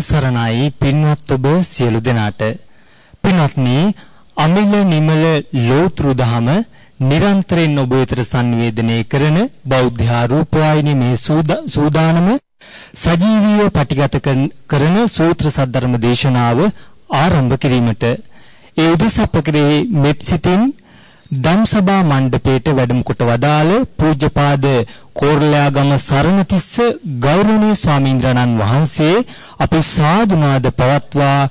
සරණයි පින්වත් ඔබ සියලු දෙනාට. පින්වත්නි අමිල නිමල ලෝතුරු දහම නිරන්තරයෙන් ඔබ වෙතට sannivedanaya කරන බෞද්ධ ආරූපවාහිනී මේ සූදානම සජීවීව පටිගත කරන සූත්‍ර සද්ධර්ම දේශනාව ආරම්භ කිරීමට. ඒ උදෙසප්ප කෙරෙහි මෙත් සිතින් ධම්සභා මණ්ඩපයේට වැඩම කොට වදාළ පූජ්‍යපාද කෝරළයාගම සරණතිස්ස ගෞරවනීය ස්වාමීන්ද්‍රණන් වහන්සේ අපි සාදුනාද පවත්වා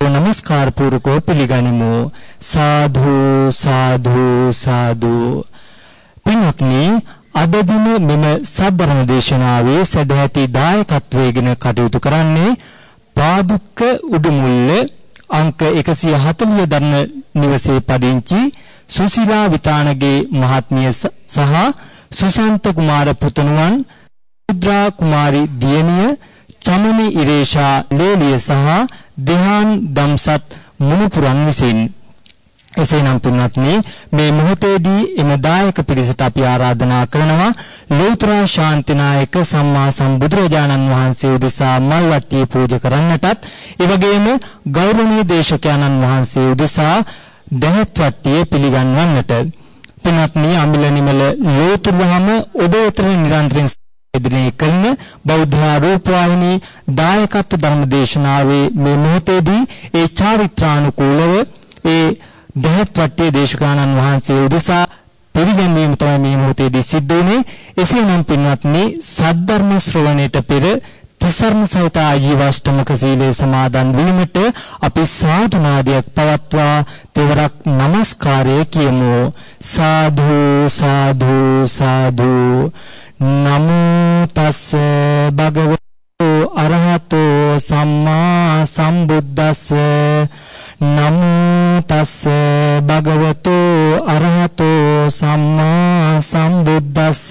නමස්කාර පූර්වකව පිළිගනිමු. සාධු සාධු සාධු පින්වත්නි අද දින මෙම සද්ධර්ම දේශනාවේ සදැහැති දායකත්වයෙන් කටයුතු කරන්නේ පාදුක්ක උඩුමුල්ල අංක 140 දරන නිවසේ පදිංචි සුසිලා විතානගේ මහත්මිය සහ සුසන්ත කුමාර පුතුණුවන් රුද්‍රා කුමාරි දියණිය චමනි ඉරේෂා ලේලිය සහ දෙහාන් දම්සත් මුණුපුරන් විසින්. එසේනම් පින්වත්නි මේ මොහොතේදී එම දායක පිරිසට අපි ආරාධනා කරනවා ලෝතර ශාන්තිනායක සම්මා සම්බුදුරජාණන් වහන්සේ උදෙසා මල් වට්ටිය පූජා කරන්නටත් ඒ වගේම ගෞරවනීය දේශකයන්න් වහන්සේ උදෙසා දැහත් වට්ටිය පිළිගන්වන්නට පින්වත්නි අමිල නිමල ලෝතුරුවම ඔබ වෙතන නිරන්තරයෙන් එදිනේ කරන බෞද්ධ රූපවාහිනී දායකත්ව ධර්ම දේශනාවේ මේ මොහොතේදී ඒ චාරිත්‍රානුකූලව ඒ දහත් වට්ටේ දේශකානන් වහන්සේ උදෙසා පිළිගැන්වීම තමයි මේ මොහොතේදී සිද්ධ වුනේ. එසේනම් පින්වත්නි සද්ධර්ම ශ්‍රවණයට පෙර තිසරණ සහිත ආජීවාෂ්ටමක සීලේ සමාදන් වීමට අපි සාධනාදයක් පවත්වා තෙවරක් নমස්කාරය කියමු. සාධු සාධු සාධු. නමෝ තස් භගවතු අරහතෝ සම්මා සම්බුද්දස්ස. නමෝ තස් භගවතු අරහතෝ සම්මා සම්බුද්දස්ස.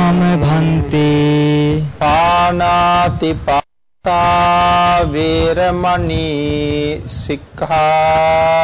ආම භන්තේ පානාති පාතා වේරමණී සික්ඛාපදං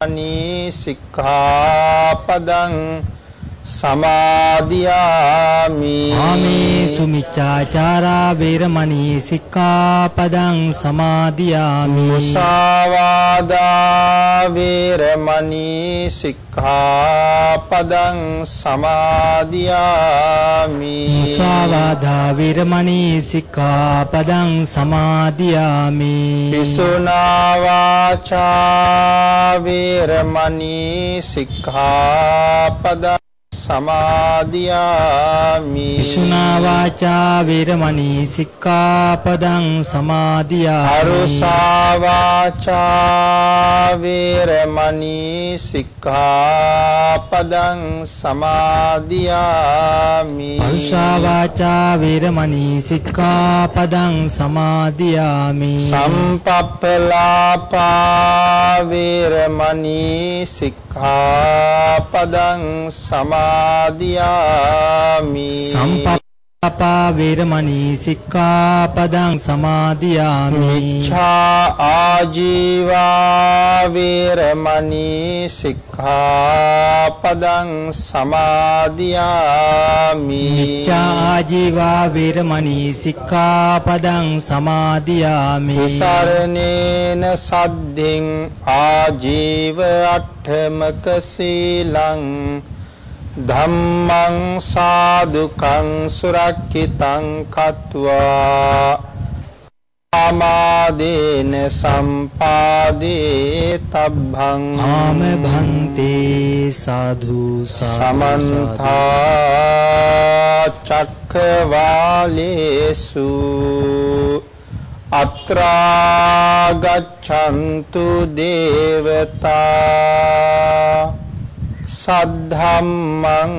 වේරමණී සික්ඛාපදං සමාදියාමි। ආමේසු මිච්ඡාචාරා වේරමණී සික්ඛාපදං සමාදියාමි। මුසාවාදා වේරමණී සික්ඛාපදං සමාදියාමි। මුසාවාදා වේරමණී සික්ඛාපදං සමාදියාමි। පිසුනා වාචා වේරමණී සික්ඛාපදං සමාදියාමි. විසුනා වාචා වේරමණී සික්ඛාපදං සමාදියාමි. අරුසා වාචා වේරමණී සික්ඛාපදං සමාදියාමි. අරුසා වාචා වේරමණී සික්ඛාපදං සමාදියාමි. සම්පප්පලාපා වේරමණී සික්ඛාපදං සමාදියාමි සම්පප්පා වේරමණී සික්ඛාපදං සමාදියාමි. මිච්ඡා ආජීවා වේරමණී සික්ඛාපදං සමාදියාමි. මිච්ඡා ආජීවා වේරමණී සික්ඛාපදං සමාදියාමි. සරණේන සද්ධින් ආජීව අට්ඨමක සීලං ධම්මං සාදුකං සුරක්ඛිතං කତ୍වා ආමාදේන සම්පාදේ තබ්බං ආම භන්තේ සාධු සමන්ත චක්කවාලේසු අත්‍රා ගච්ඡන්තු දේවතා සද්ධම්මං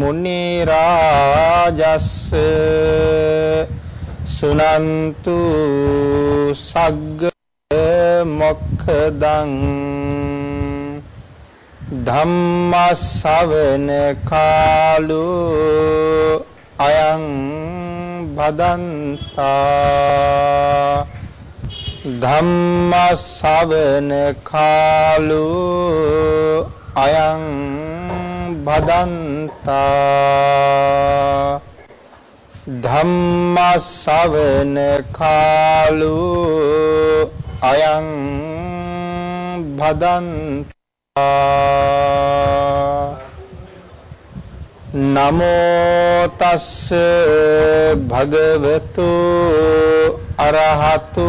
මුනි රාජස්ස සුනන්තු සග්ග මොක්ඛදං ධම්මස්සවන කාලෝ අයං බදන්තා ධම්මස්සවන කාලෝ අයං බදන්තා ධම්මස්සවන කාලෝ අයං බදන්තා නමෝ තස්ස භගවතු අරහතු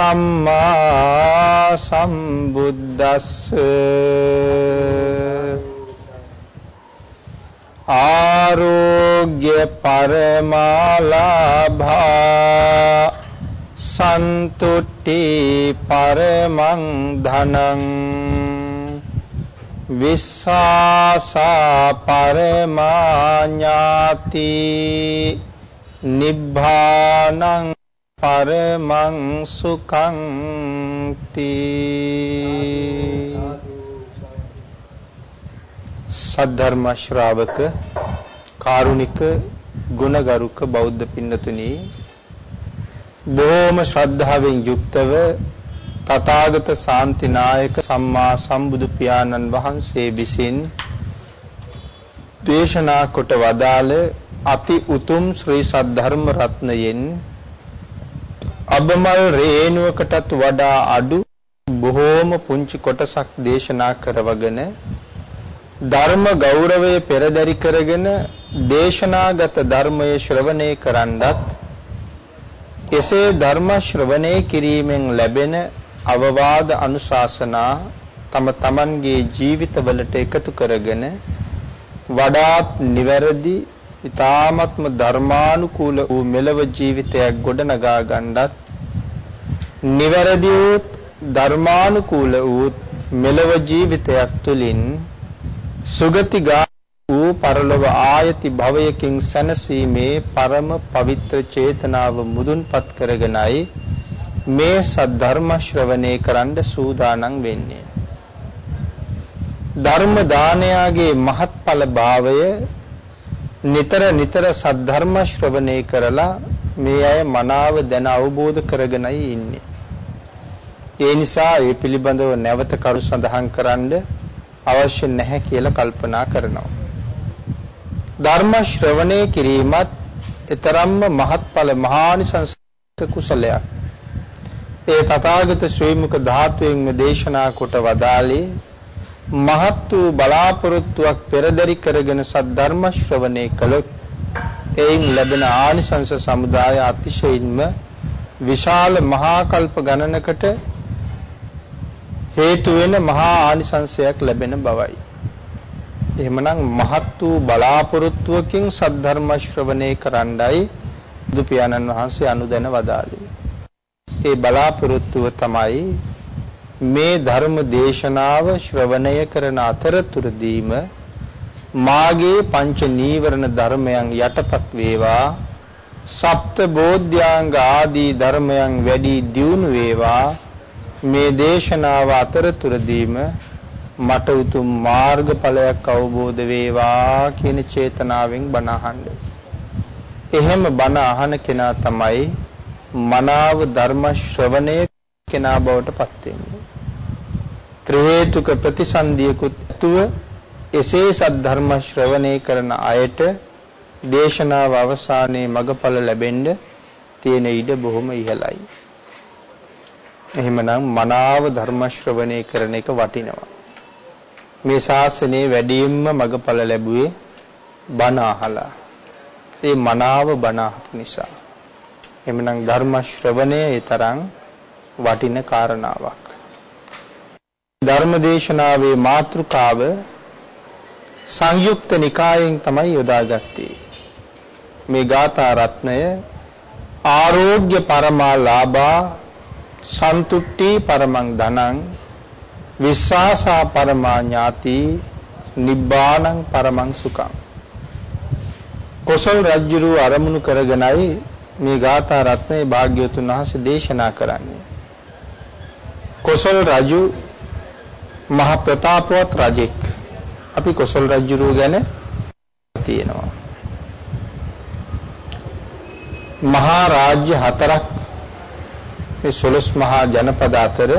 සම්මා සම්බුද්දස්ස. ආරෝග්‍ය පරමාලාභා සන්තුට්ටි පරමං ධනං. විස්සාසා පරමාඥාති නිබ්බානං පරමං සුඛං තී සද්ධර්ම ශ්‍රාවක කාරුණික ගුණගරුක බෞද්ධ පින්නතුනි බොහෝම ශ්‍රද්ධාවෙන් යුක්තව තථාගත ශාන්තිනායක සම්මා සම්බුදු පියාණන් වහන්සේ විසින් දේශනා කොට වදාළ අති උතුම් ශ්‍රී සද්ධර්ම රත්නයෙන් අබමල් රේණුවකටත් වඩා අඩු බොහෝම පුංචි කොටසක් දේශනා කරවගෙන ධර්ම ගෞරවය පෙරදරි කරගෙන දේශනාගත ධර්මයේ ශ්‍රවණය කරන්නත් එසේ ධර්ම ශ්‍රවණය කිරීමෙන් ලැබෙන අවවාද අනුශාසනා තම තමන්ගේ ජීවිතවලට එකතු කරගෙන වඩාත් නිවැරදි ඊ타ත්ම ධර්මානුකූල වූ මෙලව ජීවිතයක් ගොඩනගා ගන්නත් නිවැරදි වූ ධර්මානුකූල වූ මෙලව ජීවිතයක් තුළින් සුගතිගා වූ පරලොව ආයති භවයකින් සැනසීමේ පරම පවිත්‍ර චේතනාව මුදුන්පත් කරගෙනයි මේ සද්ධර්ම ශ්‍රවණය කරන්න සූදානම් වෙන්නේ. ධර්ම දානයාගේ මහත්ඵල භාවය නිතර නිතර සද්ධර්ම ශ්‍රවණය කරලා මේ අය මනාව දැන අවබෝධ කරගෙනයි ඉන්නේ. ඒ නිසා ඒ පිළිබඳව නැවත කරු සඳහන් කරන්න අවශ්‍ය නැහැ කියලා කල්පනා කරනවා. ධර්ම ශ්‍රවණය කිරීමත් ඊතරම්ම මහත්ඵල මහානිසංස කුසලයක්. ඒ තථාගත ශ්‍රී මුක ධාතුවෙන්ම දේශනා කොට වදාළේ මහත් වූ බලාපොරොත්තුවක් පෙරදරි කරගෙන සද්ධර්ම ශ්‍රවණය කළොත් එයින් ලැබෙන ආනිසංස සමුදාය අතිශයින්ම විශාල මහා කල්ප ගණනකට හේතු වෙන මහා ආනිසංසයක් ලැබෙන බවයි. එහෙමනම් මහත් වූ බලාපොරොත්තුවකින් සද්ධර්ම ශ්‍රවණය කරන්නයි බුදු පියාණන් වහන්සේ අනුදැන වදාළේ. ඒ බලාපොරොත්තුව තමයි මේ ධර්ම දේශනාව ශ්‍රවණය කරන අතරතුරදීම මාගේ පංච නීවරණ ධර්මයන් යටපත් වේවා සප්ත බෝධ්‍යාංග ආදී ධර්මයන් වැඩි දියුණු වේවා මේ දේශනාව අතරතුරදීම මට උතුම් මාර්ගඵලයක් අවබෝධ වේවා කියන චේතනාවෙන් බණ අහන්න. එහෙම බණ අහන කෙනා තමයි මනාව ධර්ම ශ්‍රවණය කෙනා බවට පත් වෙන්නේ. ත්‍රි හේතුක ප්‍රතිසන්දියකුත් ඇතුව එසේ සද්ධර්ම ශ්‍රවණය කරන අයට දේශනාව අවසානයේ මගඵල ලැබෙන්න තියෙන ඉඩ බොහොම ඉහළයි. එහෙමනම් මනාව ධර්ම ශ්‍රවණය කරන එක වටිනවා. මේ ශාසනයේ වැඩියෙන්ම මගඵල ලැබුවේ බණ අහලා. ඒ මනාව බණ අහපු නිසා. එමනම් ධර්ම ශ්‍රවණය ඒ තරම් වටින කාරණාවක්. ධර්ම දේශනාවේ මාතෘකාව සංයුක්ත නිකායෙන් තමයි යොදාගත්තේ. මේ ගාථා රත්නය ආරෝග්‍ය පරමා ලාභා සන්තුට්ටි පරමං ධනං විශ්වාසා පරමා ඥාති නිබ්බාණං පරමං සුඛං කොසල් රජුරු අරමුණු කරගෙනයි මේ ගාථා රත්නයේ භාග්‍යවතුන් වහන්සේ දේශනා කරන්නේ කොසල් රජු මහ ප්‍රතාපවත් රජෙක් අපි කොසල් රජුරු ගැන තියෙනවා මහා රාජ්‍ය හතරක් මේ සොළොස් මහා ජනපද අතර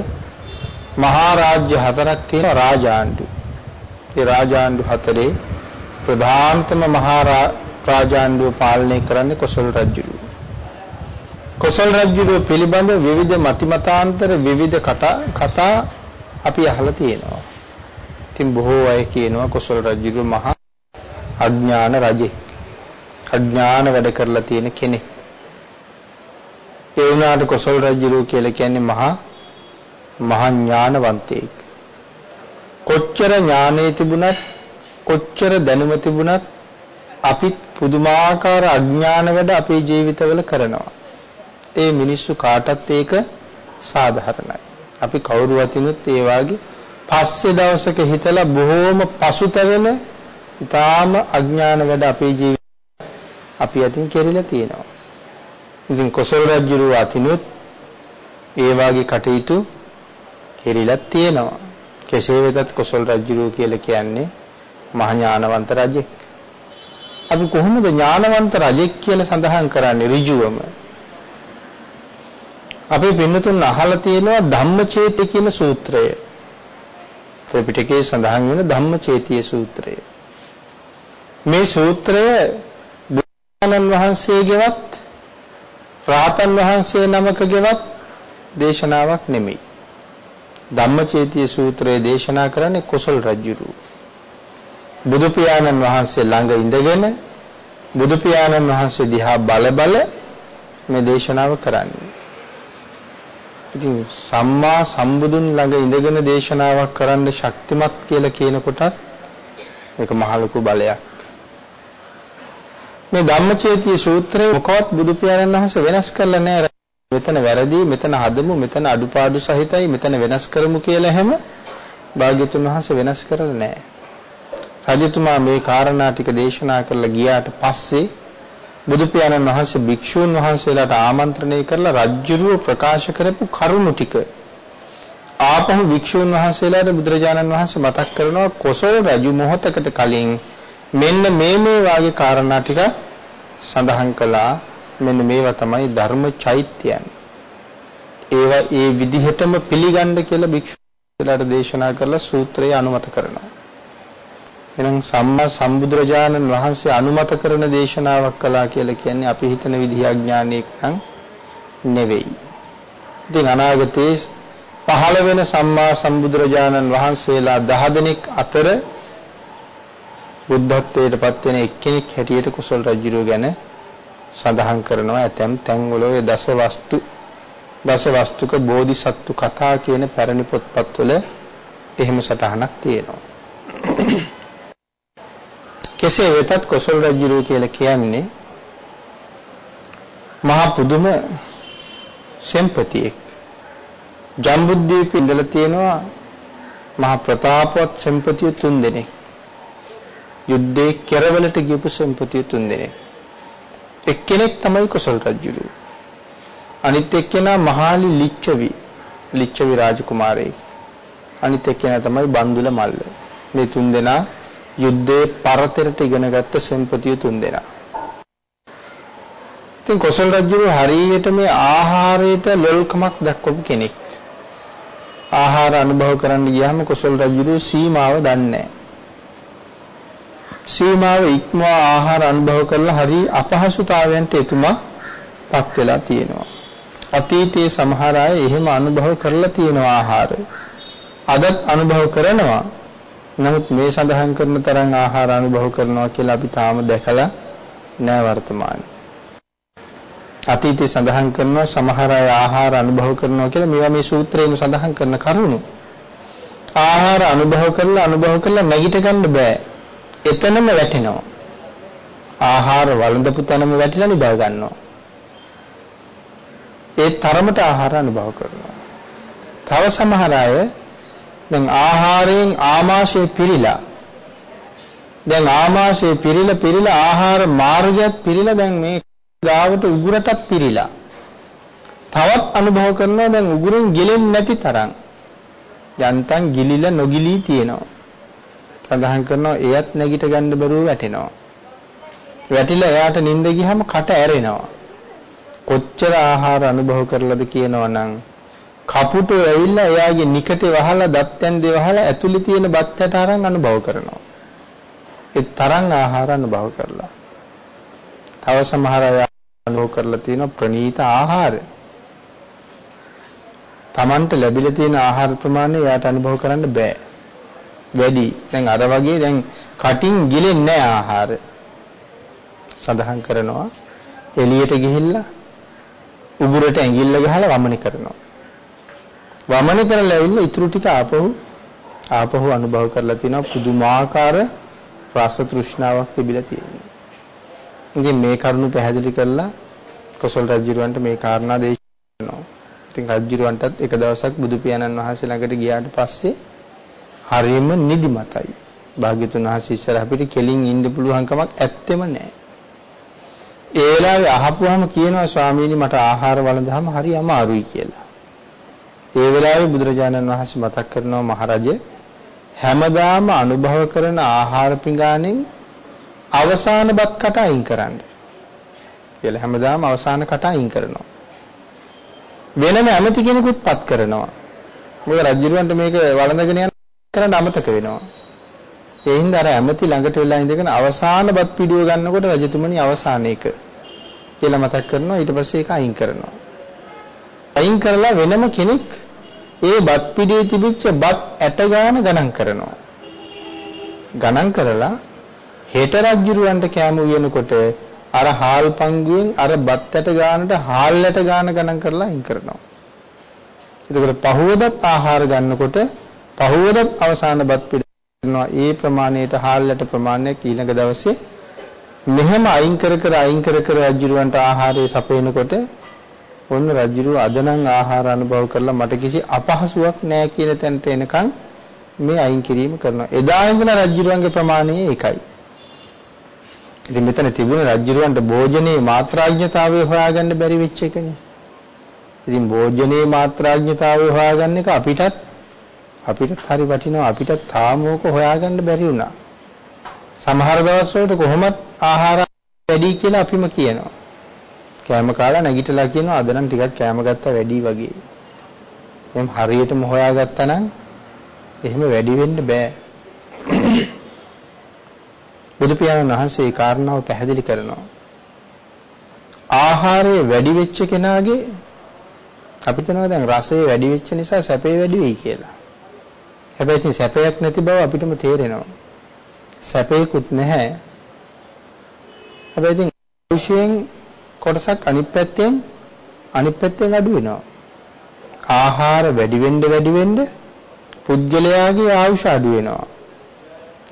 මහා රාජ්‍ය හතරක් තියෙන රාජාණ්ඩු. ඒ රාජාණ්ඩු හතරේ ප්‍රධානතම මහා රාජාණ්ඩුව පාලනය කරන්නේ කොසල් රජුරු. කොසල් රජුරුව පිළිබඳ විවිධ මතිමතාන්තර විවිධ කතා කතා අපි අහලා තියෙනවා. ඉතින් බොහෝ අය කියනවා කොසල් රජුරුව මහා අඥාන රජෙක්. අඥාන වැඩ කරලා තියෙන කෙනෙක්. ඒ වුණාට කොසල් රජුරුව කියලා කියන්නේ මහා මහා ඥානවන්තයෙක්. කොච්චර ඥානෙ තිබුණත් කොච්චර දැනුම තිබුණත් අපිත් පුදුමාකාර අඥාන වැඩ අපේ ජීවිතවල කරනවා. ඒ මිනිස්සු කාටත් ඒක සාධාරණයි. අපි කවුරු වතිනුත් ඒ වාගේ පස්සේ දවසක හිතලා බොහෝම පසුතැවෙන ඊටාම අඥාන වැඩ අපේ ජීවිතේ අපි අතින් කෙරිලා තියෙනවා. ඉතින් කොසල් රජුරුව අතිනුත් ඒ වාගේ කටයුතු කෙරිලක් තියෙනවා. කෙසේ වෙතත් කොසල් රජුරුව කියලා කියන්නේ මහා ඥානවන්ත රජෙක්. අපි කොහොමද ඥානවන්ත රජෙක් කියලා සඳහන් කරන්නේ ඍජුවම? අපේ පින්නතුන් අහලා තියෙනවා ධම්මචේති කියන සූත්‍රය. ත්‍රිපිටකයේ සඳහන් වෙන ධම්මචේතිය සූත්‍රය. මේ සූත්‍රය බුදුන් වහන්සේගේවත් රාතන් වහන්සේ නමකගේවත් දේශනාවක් නෙමෙයි. ධම්මචේතිය සූත්‍රයේ දේශනා කරන්නේ කොසල් රජුරු. බුදු පියාණන් වහන්සේ ළඟ ඉඳගෙන බුදු පියාණන් වහන්සේ දිහා බල බල මේ දේශනාව කරන්නේ. ඉතින් සම්මා සම්බුදුන් ළඟ ඉඳගෙන දේශනාවක් කරන්න ශක්තිමත් කියලා කියනකොටත් මේක මහ ලොකු බලයක්. මේ ධම්මචේතිය සූත්‍රය මොකවත් බුදු පියාණන් වහන්සේ වෙනස් කරලා නැහැ. මෙතන වැරදි මෙතන හදමු මෙතන අඩුපාඩු සහිතයි මෙතන වෙනස් කරමු කියලා හැම භාග්‍යතුන් වහන්සේ වෙනස් කරලා නැහැ. රජතුමා මේ කාරණා ටික දේශනා කරලා ගියාට පස්සේ බුදු පියාණන් වහන්සේ භික්ෂූන් වහන්සේලාට ආමන්ත්‍රණය කරලා රජ්ජුරුව ප්‍රකාශ කරපු කරුණු ටික ආපහු භික්ෂූන් වහන්සේලාට බුදුරජාණන් වහන්සේ මතක් කරනවා කොසල් රජු මොහොතකට කලින් මෙන්න මේ මේ වාගේ කාරණා ටික සඳහන් කළා මෙන්න මේවා තමයි ධර්ම චෛත්‍යයන්. ඒවා ඒ විදිහටම පිළිගන්න කියලා භික්ෂුලාට දේශනා කරලා සූත්‍රය අනුමත කරනවා. එහෙනම් සම්මා සම්බුදුරජාණන් වහන්සේ අනුමත කරන දේශනාවක් කළා කියලා කියන්නේ අපි හිතන විදිහ අඥානයක් නම් නෙවෙයි. ඉතින් අනාගතයේ පහළ වෙන සම්මා සම්බුදුරජාණන් වහන්සේලා 10 දෙනෙක් අතර බුද්ධත්වයට පත් වෙන එක්කෙනෙක් හැටියට කුසල රජුරෝ ගැන සඳහන් කරනවා ඇතැම් තැන්වල ඔය දස වස්තු දස වස්තුක බෝධිසත්තු කතා කියන පැරණි පොත්පත්වල එහෙම සටහනක් තියෙනවා. කෙසේ වෙතත් කොසල් රජුරෝ කියලා කියන්නේ මහා පුදුම සෙම්පතියෙක්. ජම්බුද්දීපේ ඉඳලා තියෙනවා මහා ප්‍රතාපවත් සෙම්පතිය තුන් දෙනෙක්. යුද්ධේ කෙරවලට ගියපු සෙම්පතිය තුන් දෙනෙක්. එක්කෙනෙක් තමයි කොසල් රජුරු. අනිත් එක්කෙනා මහාලි ලිච්ඡවි ලිච්ඡවි රාජකුමාරයෙක්. අනිත් එක්කෙනා තමයි බන්දුල මල්ල. මේ තුන් දෙනා යුද්ධේ පරතරට ඉගෙනගත්ත සෙම්පතිය තුන් දෙනා. ඉතින් කොසල් රජුරු හරියට මේ ආහාරයට ලොල්කමක් දක්වපු කෙනෙක්. ආහාර අනුභව කරන්න ගියාම කොසල් රජුරු සීමාව දන්නේ නැහැ. සීමාව ඉක්මවා ආහාර අනුභව කරලා හරි අපහසුතාවයන්ට එතුමා පත් වෙලා තියෙනවා. අතීතයේ සමහර අය එහෙම අනුභව කරලා තියෙනවා ආහාර. අදත් අනුභව කරනවා. නමුත් මේ සඳහන් කරන තරම් ආහාර අනුභව කරනවා කියලා අපි තාම දැකලා නෑ වර්තමානයේ. අතීතයේ සඳහන් කරනවා සමහර අය ආහාර අනුභව කරනවා කියලා මේවා මේ සූත්‍රයේම සඳහන් කරන කරුණු. ආහාර අනුභව කරලා අනුභව කරලා නැගිට ගන්න බෑ. එතනම වැටෙනවා. ආහාර වළඳපු තැනම වැටිලා නිදා ගන්නවා. ඒ තරමට ආහාර අනුභව කරනවා. තව සමහර අය දැන් ආහාරයෙන් ආමාශය පිරීලා දැන් ආමාශය පිරීලා පිරීලා ආහාර මාර්ගයත් පිරීලා දැන් මේ ගාවට උගුරටත් පිරීලා තවත් අනුභව කරනවා දැන් උගුරෙන් ගෙලෙන්නේ නැති තරම් යන්තම් ගිලිලා නොගිලී තියෙනවා සඳහන් කරනවා එයත් නැගිට ගන්න බැරුව වැටෙනවා. වැටිලා එයාට නිින්ද ගියහම කට ඇරෙනවා. කොච්චර ආහාර අනුභව කරලාද කියනවා නම් කපුටු ඇවිල්ලා එයාගේ නිකටේ වහලා දත් ඇන්දේ වහලා ඇතුලේ තියෙන බත් ඇට අරන් අනුභව කරනවා. ඒ තරම් ආහාර අනුභව කරලා. තව සමහර අය අනුභව කරලා තියෙන ප්‍රනීත ආහාර. Tamanට ලැබිලා තියෙන ආහාර ප්‍රමාණය එයාට අනුභව කරන්න බෑ. වැඩි. දැන් අර වගේ දැන් කටින් ගිලෙන්නේ නැහැ ආහාර. සඳහන් කරනවා එළියට ගිහිල්ලා උගුරට ඇඟිල්ල ගහලා වමන කරනවා. වමන කරලා ඇවිල්ලා ඉතුරු ටික ආපහු ආපහු අනුභව කරලා තිනවා පුදුමාකාර රස තෘෂ්ණාවක් තිබිලා තියෙනවා. ඉතින් මේ කරුණු පැහැදිලි කරලා කොසල් රජුරවන්ට මේ කාරණා දේශනා කරනවා. ඉතින් රජුරවන්ටත් එක දවසක් බුදු පියාණන් වහන්සේ ළඟට ගියාට පස්සේ හරියම නිදිමතයි. භාග්‍යතුන් වහන්සේ ඉස්සර අපිට කෙලින් ඉන්න පුළුවන් කමක් ඇත්තෙම නැහැ. ඒ වෙලාවේ අහපුවාම කියනවා ස්වාමීනි මට ආහාර වළඳාම හරි අමාරුයි කියලා. ඒ වෙලාවේ බුදුරජාණන් වහන්සේ මතක් කරනවා මහරජේ හැමදාම අනුභව කරන ආහාර පිඟානෙන් අවසාන බත් කට අයින් කරන්න. කියලා හැමදාම අවසාන කට අයින් කරනවා. වෙනම ඇමති කෙනෙකුත් පත් කරනවා. මොකද රජුරවන්ට මේක වළඳගෙන යන කරන්න අමතක වෙනවා. ඒ හින්දා අර ඇමති ළඟට වෙලා ඉඳගෙන අවසාන බත් පිඩුව ගන්නකොට රජතුමනි අවසාන එක කියලා මතක් කරනවා ඊට පස්සේ ඒක අයින් කරනවා. අයින් කරලා වෙනම කෙනෙක් ඒ බත් පිඩුවේ තිබිච්ච බත් ඇට ගාන ගණන් කරනවා. ගණන් කරලා හෙට රජුරවන්ට කෑම උයනකොට අර හාල් පංගුවෙන් අර බත් ඇට ගානට හාල් ඇට ගාන ගණන් කරලා අයින් කරනවා. එතකොට පහවදත් ආහාර ගන්නකොට පහුවදත් අවසාන බත් පිළ කරනවා ඒ ප්‍රමාණයට හාල්ලට ප්‍රමාණයක් ඊළඟ දවසේ මෙහෙම අයින් කර කර අයින් කර කර රජුරවන්ට ආහාරය සපයනකොට ඔන්න රජුරුව අදනම් ආහාර අනුභව කරලා මට කිසි අපහසුයක් නැහැ කියන තැනට එනකන් මේ අයින් කිරීම කරනවා. එදා ඉඳලා රජුරුවන්ගේ ප්‍රමාණය ඒකයි. ඉතින් මෙතන තිබුණ රජුරුවන්ට භෝජනයේ මාත්‍රාඥතාවය හොයාගන්න බැරි වෙච්ච එකනේ. ඉතින් භෝජනයේ මාත්‍රාඥතාවය හොයාගන්න එක අපිටත් අපිටත් හරි වටිනවා අපිට තාම ඕක හොයාගන්න බැරි වුණා. සමහර දවස් වලට කොහොමත් ආහාර වැඩි කියලා අපිම කියනවා. කෑම කාලා නැගිටලා කියනවා අද නම් ටිකක් කෑම ගත්තා වැඩි වගේ. එහෙනම් හරියටම හොයාගත්තා නම් එහෙම වැඩි වෙන්න බෑ. බුදු පියාණන් වහන්සේ ඒ කාරණාව පැහැදිලි කරනවා. ආහාරය වැඩි වෙච්ච කෙනාගේ අපි හිතනවා දැන් රසය වැඩි වෙච්ච නිසා සැපේ වැඩි වෙයි කියලා. හැබැයි ඉතින් සැපයක් නැති බව අපිටම තේරෙනවා. සැපේකුත් නැහැ. හැබැයි ඉතින් ආයුෂයෙන් කොටසක් අනිත් පැත්තෙන් අනිත් පැත්තෙන් අඩු වෙනවා. ආහාර වැඩි වෙන්න වැඩි වෙන්න පුද්ගලයාගේ ආයුෂ අඩු වෙනවා.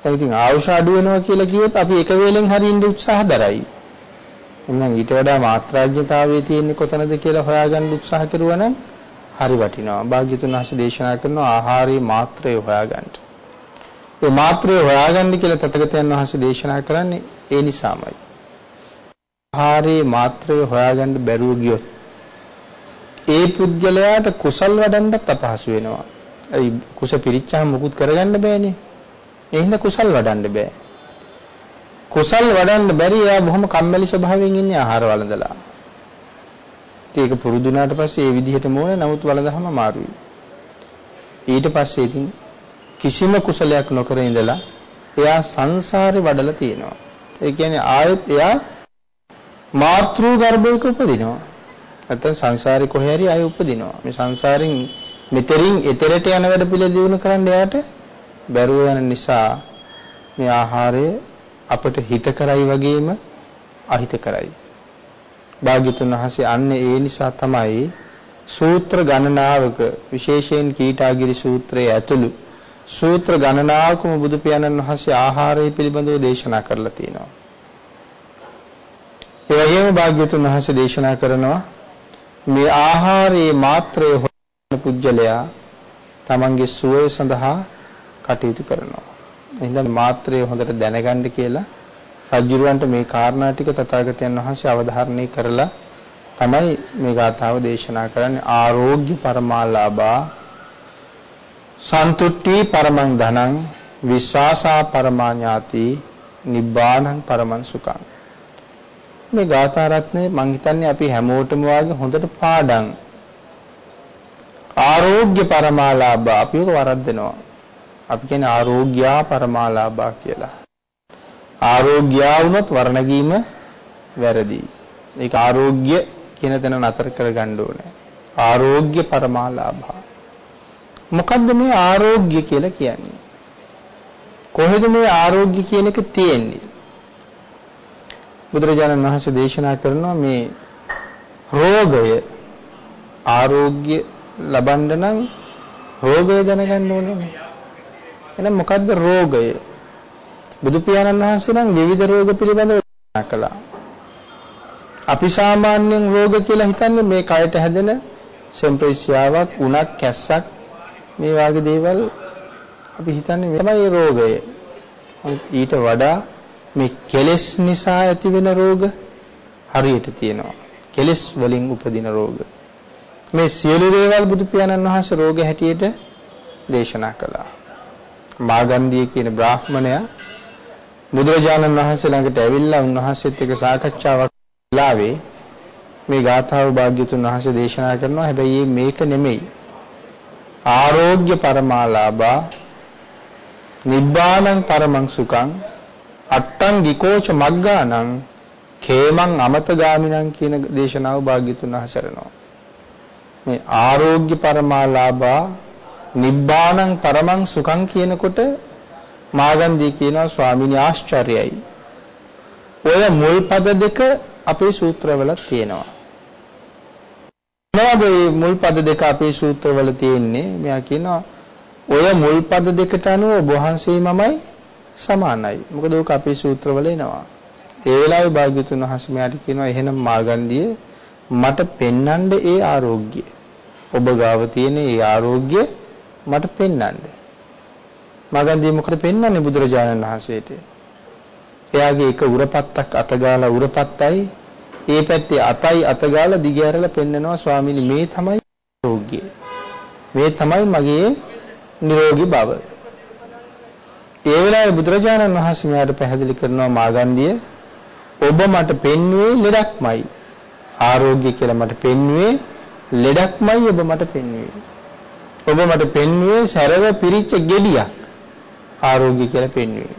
දැන් ඉතින් ආයුෂ අඩු වෙනවා කියලා කිව්වොත් අපි එක වේලෙන් හරින්න උත්සාහ දරයි. එහෙනම් ඊට වඩා මාත්‍රාඥතාවයේ තියෙන්නේ කොතනද කියලා හොයාගන්න උත්සාහ කරුවා නම් හරි වටිනවා. භාග්‍යතුන් වහන්සේ දේශනා කරන ආහාරයේ මාත්‍රය හොයාගන්න. ඒ මාත්‍රය හොයාගන්න කියලා තථාගතයන් වහන්සේ දේශනා කරන්නේ ඒ නිසාමයි. ආහාරයේ මාත්‍රය හොයාගන්න බැරුව ගියොත් ඒ පුද්ගලයාට කුසල් වඩන්නත් අපහසු වෙනවා. ඒ කුස පිරිච්චාම මුකුත් කරගන්න බෑනේ. ඒ හින්දා කුසල් වඩන්න බෑ. කුසල් වඩන්න බැරි එයා බොහොම කම්මැලි ස්වභාවයෙන් ඉන්නේ ආහාර වළඳලා. ඒක පුරුදු වුණාට පස්සේ ඒ විදිහටම ඕනේ නමුත් වළඳහම අමාරුයි. ඊට පස්සේ ඉතින් කිසිම කුසලයක් නොකර ඉඳලා එයා සංසාරේ වඩලා තියෙනවා. ඒ කියන්නේ ආයෙත් එයා මාතෘ ගර්භයක උපදිනවා. නැත්නම් සංසාරේ කොහේ හරි ආයෙ උපදිනවා. මේ සංසාරෙන් මෙතරින් එතරට යන වැඩ පිළිවෙල දිනු කරන්න එයාට බැරුව යන නිසා මේ ආහාරය අපට හිත කරයි වගේම අහිත කරයි. භාග්‍යතුන් වහන්සේ අන්න ඒ නිසා තමයි සූත්‍ර ගණනාවක විශේෂයෙන් කීටාගිරි සූත්‍රයේ ඇතුළු සූත්‍ර ගණනාවකම බුදු පියාණන් වහන්සේ ආහාරය පිළිබඳව දේශනා කරලා තියෙනවා. ඒ වගේම භාග්‍යතුන් වහන්සේ දේශනා කරනවා මේ ආහාරයේ මාත්‍රය හොයන පුජ්‍යලයා තමන්ගේ සුවය සඳහා කටයුතු කරනවා. එහෙනම් මාත්‍රය හොඳට දැනගන්න කියලා රජුරවන්ට මේ කාරණා ටික තථාගතයන් වහන්සේ අවධාරණය කරලා තමයි මේ ගාථාව දේශනා කරන්නේ ආරෝග්‍ය පරමාලාභා සන්තුට්ටි පරමං ධනං විශ්වාසා පරමාඥාති නිබ්බාණං පරමං සුඛං මේ ගාථා රත්නේ මං හිතන්නේ අපි හැමෝටම වාගේ හොඳට පාඩම්. ආරෝග්‍ය පරමාලාභ අපි ඔක වරද්දනවා. අපි කියන්නේ ආරෝග්‍යා පරමාලාභා කියලා. ආරෝග්‍යා වුණොත් වර්ණගීම වැරදි. ඒක ආරෝග්‍ය කියන තැන නතර කරගන්න ඕනේ. ආරෝග්‍ය පරමාලාභා. මොකද්ද මේ ආරෝග්‍ය කියලා කියන්නේ? කොහෙද මේ ආරෝග්‍ය කියන එක තියෙන්නේ? බුදුරජාණන් වහන්සේ දේශනා කරනවා මේ රෝගය ආරෝග්‍ය ලබන්න නම් රෝගය දැනගන්න ඕනේ. එහෙනම් මොකද්ද රෝගය? බුදු පියාණන් වහන්සේ නම් විවිධ රෝග පිළිබඳව දේශනා කළා. අපි සාමාන්‍යයෙන් රෝග කියලා හිතන්නේ මේ කයට හැදෙන සෙම්ප්‍රේෂියාවක්, උණක්, කැස්සක් මේ වගේ දේවල් අපි හිතන්නේ තමයි රෝගය. ඊට වඩා මේ කෙලෙස් නිසා ඇතිවෙන රෝග හරියට තියෙනවා. කෙලෙස් වලින් උපදින රෝග. මේ සියලු දේවල් බුදු පියාණන් වහන්සේ රෝග හැටියට දේශනා කළා. මාගන්ධිය කියන බ්‍රාහ්මණයා බුදුරජාණන් වහන්සේ ළඟට ඇවිල්ලා උන්වහන්සේත් එක්ක සාකච්ඡාවක් කළාවේ මේ ගාථාව භාග්‍යතුන් වහන්සේ දේශනා කරනවා හැබැයි මේක නෙමෙයි ආරෝග්‍ය පරමාලාභා නිබ්බානං පරමං සුඛං අට්ටං ගිකෝච මග්ගානං කේමං අමතගාමිනං කියන දේශනාව භාග්‍යතුන් හසරනවා මේ ආරෝග්‍ය පරමාලාභා නිබ්බානං පරමං සුඛං කියනකොට මාගන්දී කියනවා ස්වාමීනි ආශ්චර්යයි. ඔය මුල් පද දෙක අපේ සූත්‍රවල තියෙනවා. මොනවද මේ මුල් පද දෙක අපේ සූත්‍රවල තියෙන්නේ. මෙයා කියනවා ඔය මුල් පද දෙකට අනුව ඔබ වහන්සේ මමයි සමානයි. මොකද ඕක අපේ සූත්‍රවල එනවා. ඒ වෙලාවේ භාග්‍යතුන් වහන්සේ මෙයාට කියනවා එහෙනම් මාගන්දිය මට පෙන්වන්න ඒ ආරෝග්‍ය. ඔබ ගාව තියෙන ඒ ආරෝග්‍ය මට පෙන්වන්න. මාගන්දිය මොකද පෙන්වන්නේ බුදුරජාණන් වහන්සේට? එයාගේ එක උරපත්තක් අතගාලා උරපත්තයි ඒ පැත්තේ අතයි අතගාලා දිගහැරලා පෙන්නනවා ස්වාමීනි මේ තමයි ආරෝග්‍ය. මේ තමයි මගේ නිරෝගී බව. ඒ වෙලාවේ බුදුරජාණන් වහන්සේ මෙයාට පැහැදිලි කරනවා මාගන්ධිය ඔබ මට පෙන්වුවේ ලෙඩක්මයි. ආරෝග්‍ය කියලා මට පෙන්වුවේ ලෙඩක්මයි ඔබ මට පෙන්වුවේ. ඔබ මට පෙන්වුවේ සරව පිරිච්ච gediyak ආරෝග්‍ය කියලා පෙන්වුවේ.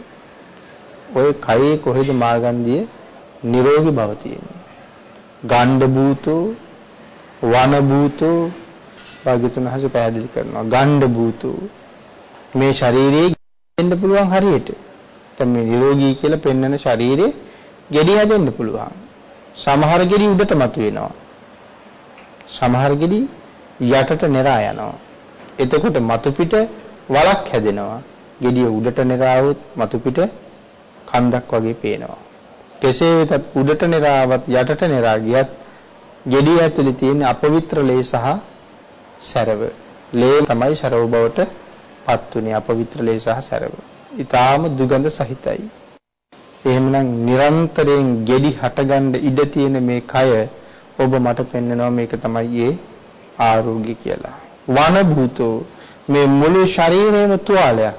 ඔය කයේ කොහෙද මාගන්ධිය නිරෝගී බව තියෙන්නේ. ගණ්ඩ භූතෝ වන භූතෝ භාග්‍යතුන් හස පැහැදිලි කරනවා. ගණ්ඩ භූතෝ මේ ශරීරයේ ගෙන්න පුළුවන් හරියට. දැන් මේ නිරෝගී කියලා පෙන්වන ශරීරේ ගෙඩි හැදෙන්න පුළුවන්. සමහර ගෙඩි උඩට මතුවෙනවා. සමහර ගෙඩි යටට නෙරා යනවා. එතකොට මතු පිට වලක් හැදෙනවා. ගෙඩිය උඩට නෙරාවොත් මතු පිට කන්දක් වගේ පේනවා. කෙසේ වෙතත් උඩට නෙරාවත් යටට නෙරා ගියත් ගෙඩිය ඇතුලේ තියෙන අපවිත්‍ර ලේ සහ සැරව. ලේ තමයි සැරව බවට පත් උනේ අපවිත්‍ර ලේ සහ සැරව. ඊටාම දුගඳ සහිතයි. එහෙමනම් නිරන්තරයෙන් ගෙඩි හටගන්න ඉඩ තියෙන මේ කය ඔබ මට පෙන්නනවා මේක තමයි ඒ ආරෝග්‍ය කියලා. වන භූතෝ මේ මුළු ශරීරයම තුවාලයක්.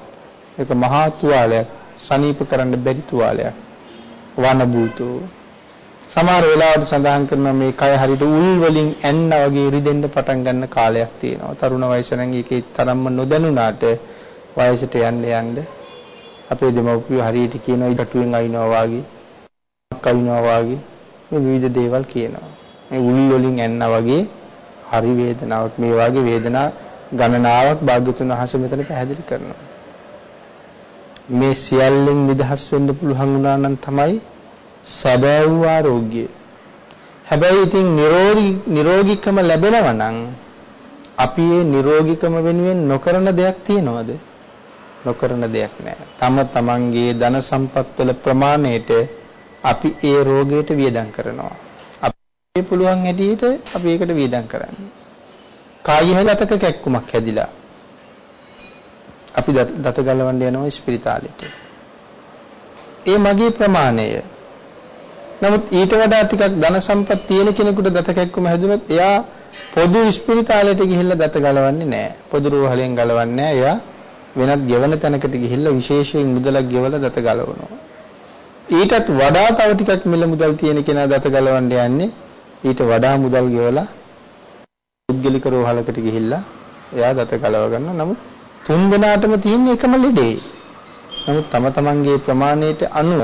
ඒක මහා තුවාලයක්. සනීප කරන්න බැරි තුවාලයක්. වන භූතෝ සමහර වෙලාවට සඳහන් කරනවා මේ කය හරියට උල් වලින් ඇන්න වගේ රිදෙන්න පටන් ගන්න කාලයක් තියෙනවා. තරුණ වයස නම් ඒකේ තරම්ම නොදැනුණාට වයසට යන්න යන්න අපේ දෙමව්පියෝ හරියට කියනවා ඊටටුවෙන් අයින්නවා වාගේ අයින්නවා වාගේ මේ විවිධ දේවල් කියනවා. මේ උල් වලින් ඇන්න වගේ හරි වේදනාවක් මේ වගේ වේදනා ගණනාවක් භාග්‍යතුන් වහන්සේ මෙතන පැහැදිලි කරනවා. මේ සියල්ලෙන් නිදහස් වෙන්න පුළුවන් වුණා නම් තමයි සැබෑ වූ ආරෝග්‍යය. හැබැයි ඉතින් නිරෝගී නිරෝගීකම ලැබෙනවා නම් අපි මේ නිරෝගීකම වෙනුවෙන් නොකරන දෙයක් තියනවද? නොකරන දෙයක් නැහැ. තම තමන්ගේ ධන සම්පත් වල ප්‍රමාණයට අපි ඒ රෝගයට වියදම් කරනවා. අපි පුළුවන් හැටියට අපි ඒකට වියදම් කරන්නේ. කායිහලතක කැක්කුමක් හැදිලා අපි දත ගලවන්න යනවා ස්පිරිතාලෙට. ඒ මගේ ප්‍රමාණය. නමුත් ඊට වඩා ටිකක් ධන සම්පත් තියෙන කෙනෙකුට දත කැක්කුම හැදුනොත් එයා පොදු ස්පිරිතාලෙට ගිහිල්ලා දත ගලවන්නේ නැහැ. පොදු රෝහලෙන් ගලවන්නේ නැහැ. එයා වෙනත් ගෙවන තැනකට ගිහිල්ලා විශේෂයෙන් මුදලක් ගෙවලා දත ගලවනවා. ඊටත් වඩා තව ටිකක් මිල මුදල් තියෙන කෙනා දත ගලවන්න යන්නේ ඊට වඩා මුදල් ගෙවලා පුද්ගලික රෝහලකට ගිහිල්ලා එයා දත ගලව ගන්නවා. නමුත් තුන් දෙනාටම තියෙන එකම ලෙඩේ. නමුත් තම තමන්ගේ ප්‍රමාණයට අනුව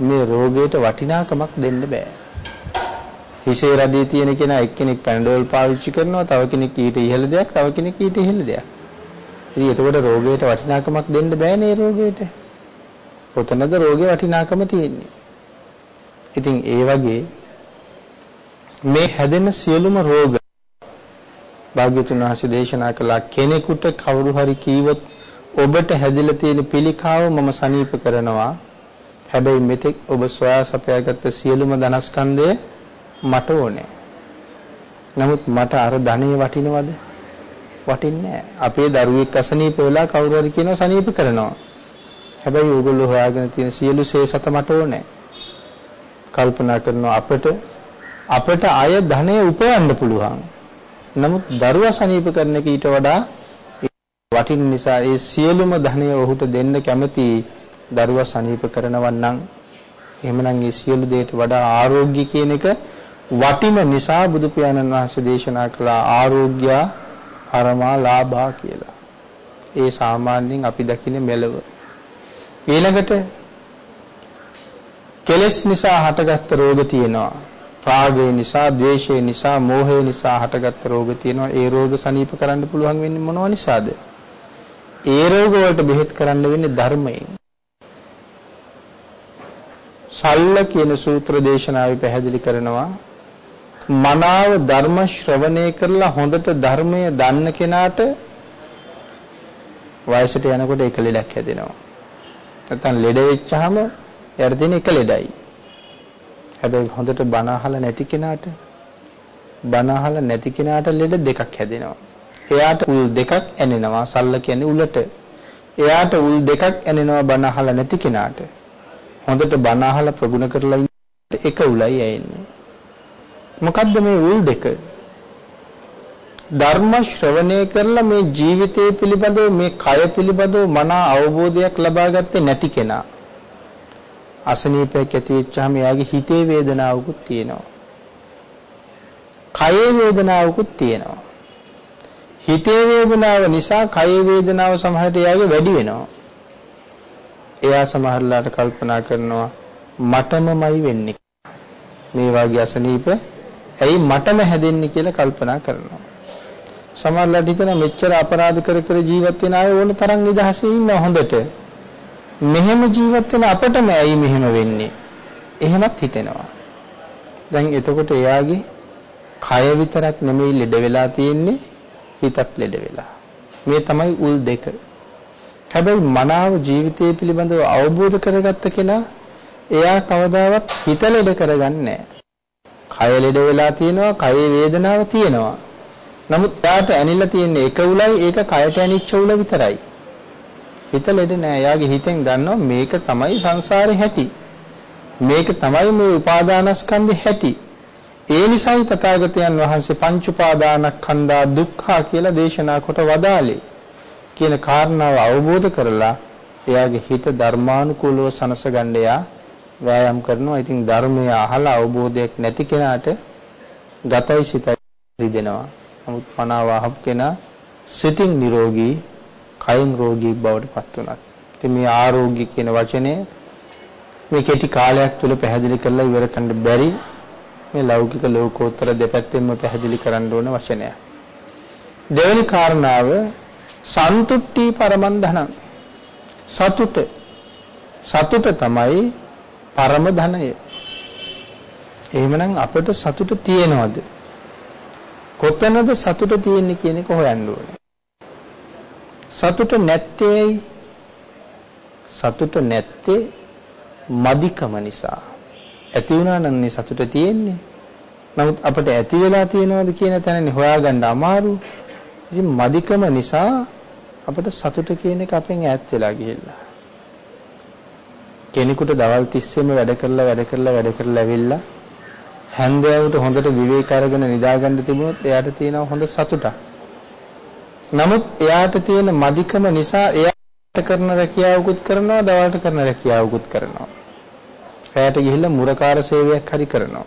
මේ රෝගයට වටිනාකමක් දෙන්න බෑ. හිසේ රදී තියෙන කෙනා එක්කෙනෙක් පැනඩෝල් පාවිච්චි කරනවා, තව කෙනෙක් ඊට ඉහළ දෙයක්, තව කෙනෙක් ඊට ඉහළ දෙයක්. ඉතින් එතකොට රෝගයට වටිනාකමක් දෙන්න බෑනේ රෝගයට. කොතනද රෝගේ වටිනාකම තියෙන්නේ? ඉතින් ඒ වගේ මේ හැදෙන සියලුම රෝග භාග්‍යතුන් වහන්සේ දේශනා කළා කෙනෙකුට කවුරු හරි කීවොත් ඔබට හැදිලා තියෙන පිළිකාව මම සනීප කරනවා හැබැයි මෙතෙක් ඔබ සොයා සපයාගත්ත සියලුම ධනස්කන්ධය මට ඕනේ. නමුත් මට අර ධනෙ වටිනවද? වටින්නේ අපේ දරුවෙක් අසනීප වෙලා කවුරු හරි කියනවා සනීප කරනවා. හැබැයි ඕගොල්ලෝ හොයාගෙන තියෙන සියලු ශේෂත මට ඕනේ. කල්පනා කරනවා අපිට අපිට අය ධනෙ උපයන්න පුළුවන්. නමුත් දරුවා සනීප කරන එක ඊට වඩා වටින නිසා ඒ සියලුම ධනය ඔහුට දෙන්න කැමති දරුවා සනීප කරනවා නම් එහෙමනම් ඒ සියලු දේට වඩා ආරෝග්‍ය කියන එක වටින නිසා බුදු පියාණන් වහන්සේ දේශනා කළ ආරෝග්‍ය පරමා ලාභා කියලා. ඒ සාමාන්‍යයෙන් අපි දකින මෙලව. ඊළඟට කෙලස් නිසා හටගත්ත රෝග තියෙනවා. රාගය නිසා, ద్వේෂය නිසා, මෝහය නිසා හටගත්ත රෝග තියෙනවා. ඒ රෝග සනීප කරන්න පුළුවන් වෙන්නේ මොනවා නිසාද? ඒ රෝග වලට බෙහෙත් කරන්න වෙන්නේ ධර්මයෙන්. සල්ල කියන සූත්‍ර දේශනාවේ පැහැදිලි කරනවා මනාව ධර්ම ශ්‍රවණය කරලා හොඳට ධර්මය දන්න කෙනාට වයසට යනකොට එක ලෙඩක් හැදෙනවා. නැත්නම් ලෙඩ වෙච්චාම යාට තියෙන එක ලෙඩයි. හැබැයි හොඳට බණ අහලා නැති කෙනාට බණ අහලා නැති කෙනාට ලෙඩ දෙකක් හැදෙනවා. එයාට උල් දෙකක් ඇනෙනවා සල්ල කියන්නේ උලට. එයාට උල් දෙකක් ඇනෙනවා බණ අහලා නැති කෙනාට. හොඳට බණ අහලා ප්‍රගුණ කරලා ඉන්න එක උලයි ඇෙන්නේ. මොකද්ද මේ උල් දෙක? ධර්ම ශ්‍රවණය කරලා මේ ජීවිතය පිළිබඳව මේ කය පිළිබඳව මනා අවබෝධයක් ලබා ගත්තේ නැති කෙනා අසනීපයක් ඇති වෙච්චාම එයාගේ හිතේ වේදනාවකුත් තියෙනවා. කයේ වේදනාවකුත් තියෙනවා. හිතේ වේදනාව නිසා කයේ වේදනාව සමහරට එයාගේ වැඩි වෙනවා. එයා සමහරලාට කල්පනා කරනවා මටමමයි වෙන්නේ. මේ වගේ අසනීප ඇයි මටම හැදෙන්නේ කියලා කල්පනා කරනවා. සමහරලාට හිතන මෙච්චර අපරාධ කර කර ජීවත් වෙන අය ඕන තරම් නිදහසේ ඉන්න හොඳට. මෙහෙම ජීවත් වෙන අපටම ඇයි මෙහෙම වෙන්නේ? එහෙමත් හිතෙනවා. දැන් එතකොට එයාගේ කය විතරක් නෙමෙයි ලෙඩ වෙලා තියෙන්නේ හිතත් ලෙඩ වෙලා. මේ තමයි උල් දෙක. හැබැයි මනාව ජීවිතය පිළිබඳව අවබෝධ කරගත්ත කෙනා එයා කවදාවත් හිත ලෙඩ කරගන්නේ කය ලෙඩ වෙලා තියෙනවා, කයේ වේදනාව තියෙනවා. නමුත් එයාට ඇනිලා තියෙන එක උලයි ඒක කයට ඇනිච්ච උල විතරයි. හිත ලෙඩ නෑ. එයාගේ හිතෙන් දන්නවා මේක තමයි සංසාරේ හැටි. මේක තමයි මේ උපාදානස්කන්ධේ හැටි. ඒ නිසායි තථාගතයන් වහන්සේ පංච උපාදානස්කන්ධා දුක්ඛ කියලා දේශනා කොට වදාළේ. කියන කාරණාව අවබෝධ කරලා එයාගේ හිත ධර්මානුකූලව සනසගන්න එයා වෑයම් කරනවා. ඉතින් ධර්මය අහලා අවබෝධයක් නැති කෙනාට ගතයි සිතයි රිදෙනවා. නමුත් මනාව අහපු කෙනා සිතින් නිරෝගී, කයින් රෝගී බවට පත් වුණා. ඉතින් මේ ආරෝග්‍ය කියන වචනේ මේ කෙටි කාලයක් තුල පැහැදිලි කරලා ඉවර කරන්න බැරි මේ ලෞකික ලෝකෝත්තර දෙපැත්තෙන්ම පැහැදිලි කරන්න ඕන වචනයක්. දෙවෙනි කාරණාව සන්තුට්ටි පරමන් ධනං. සතුට. සතුට තමයි පරම ධනය. එහෙමනම් අපිට සතුට තියෙනවද? කොතනද සතුට තියෙන්නේ කියන එක හොයන්න ඕනේ. සතුට නැත්තේයි? සතුට නැත්තේ මදිකම නිසා. ඇති වුණා නම් නේ සතුට තියෙන්නේ. නමුත් අපිට ඇති වෙලා තියෙනවද කියන තැනනේ හොයාගන්න අමාරු ඉතින් මදිකම නිසා අපිට සතුට කියන එක අපෙන් ඈත් වෙලා ගිහිල්ලා. කෙනෙකුට දවල් තිස්සේම වැඩ කරලා වැඩ කරලා වැඩ කරලා ඇවිල්ලා හැන්දෑවට හොඳට විවේක අරගෙන නිදාගන්න තිබුණොත් එයාට තියෙන හොඳ සතුටක්. නමුත් එයාට තියෙන මදිකම නිසා එයාට කරන රැකියාවකුත් කරනවා දවල්ට කරන රැකියාවකුත් කරනවා. රැයට ගිහිල්ලා මුරකාර සේවයක් හරි කරනවා.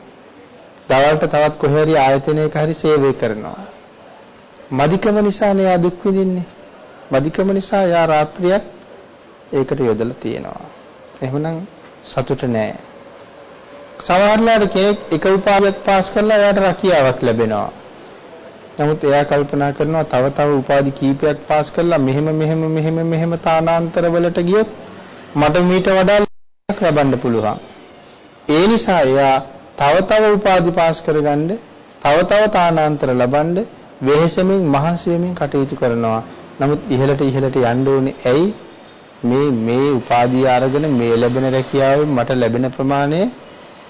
දවල්ට තවත් කොහේ හරි ආයතනයක හරි සේවය කරනවා. මදිකම නිසා නේ දුක් විඳින්නේ. මදිකම නිසා යා රාත්‍රියක් ඒකට යොදලා තියෙනවා. එහෙමනම් සතුට නෑ. සමහරట్లాට කෙනෙක් එක උපාධියක් පාස් කරලා එයාට රැකියාවක් ලැබෙනවා. නමුත් එයා කල්පනා කරනවා තව තව උපාධි කීපයක් පාස් කරලා මෙහෙම මෙහෙම මෙහෙම මෙහෙම තානාන්තර වලට ගියොත් මට මීට වඩා ලබන්න පුළුවන්. ඒ නිසා එයා තව තව උපාධි පාස් කරගන්න තව තව තානාන්තර ලබන්න වෙහෙසමින් මහන්සි වෙමින් කටයුතු කරනවා. නමුත් ඉහළට ඉහළට යන්න ඕනේ ඇයි මේ මේ උපාධිය අරගෙන මේ ලැබෙන රැකියාවෙන් මට ලැබෙන ප්‍රමාණය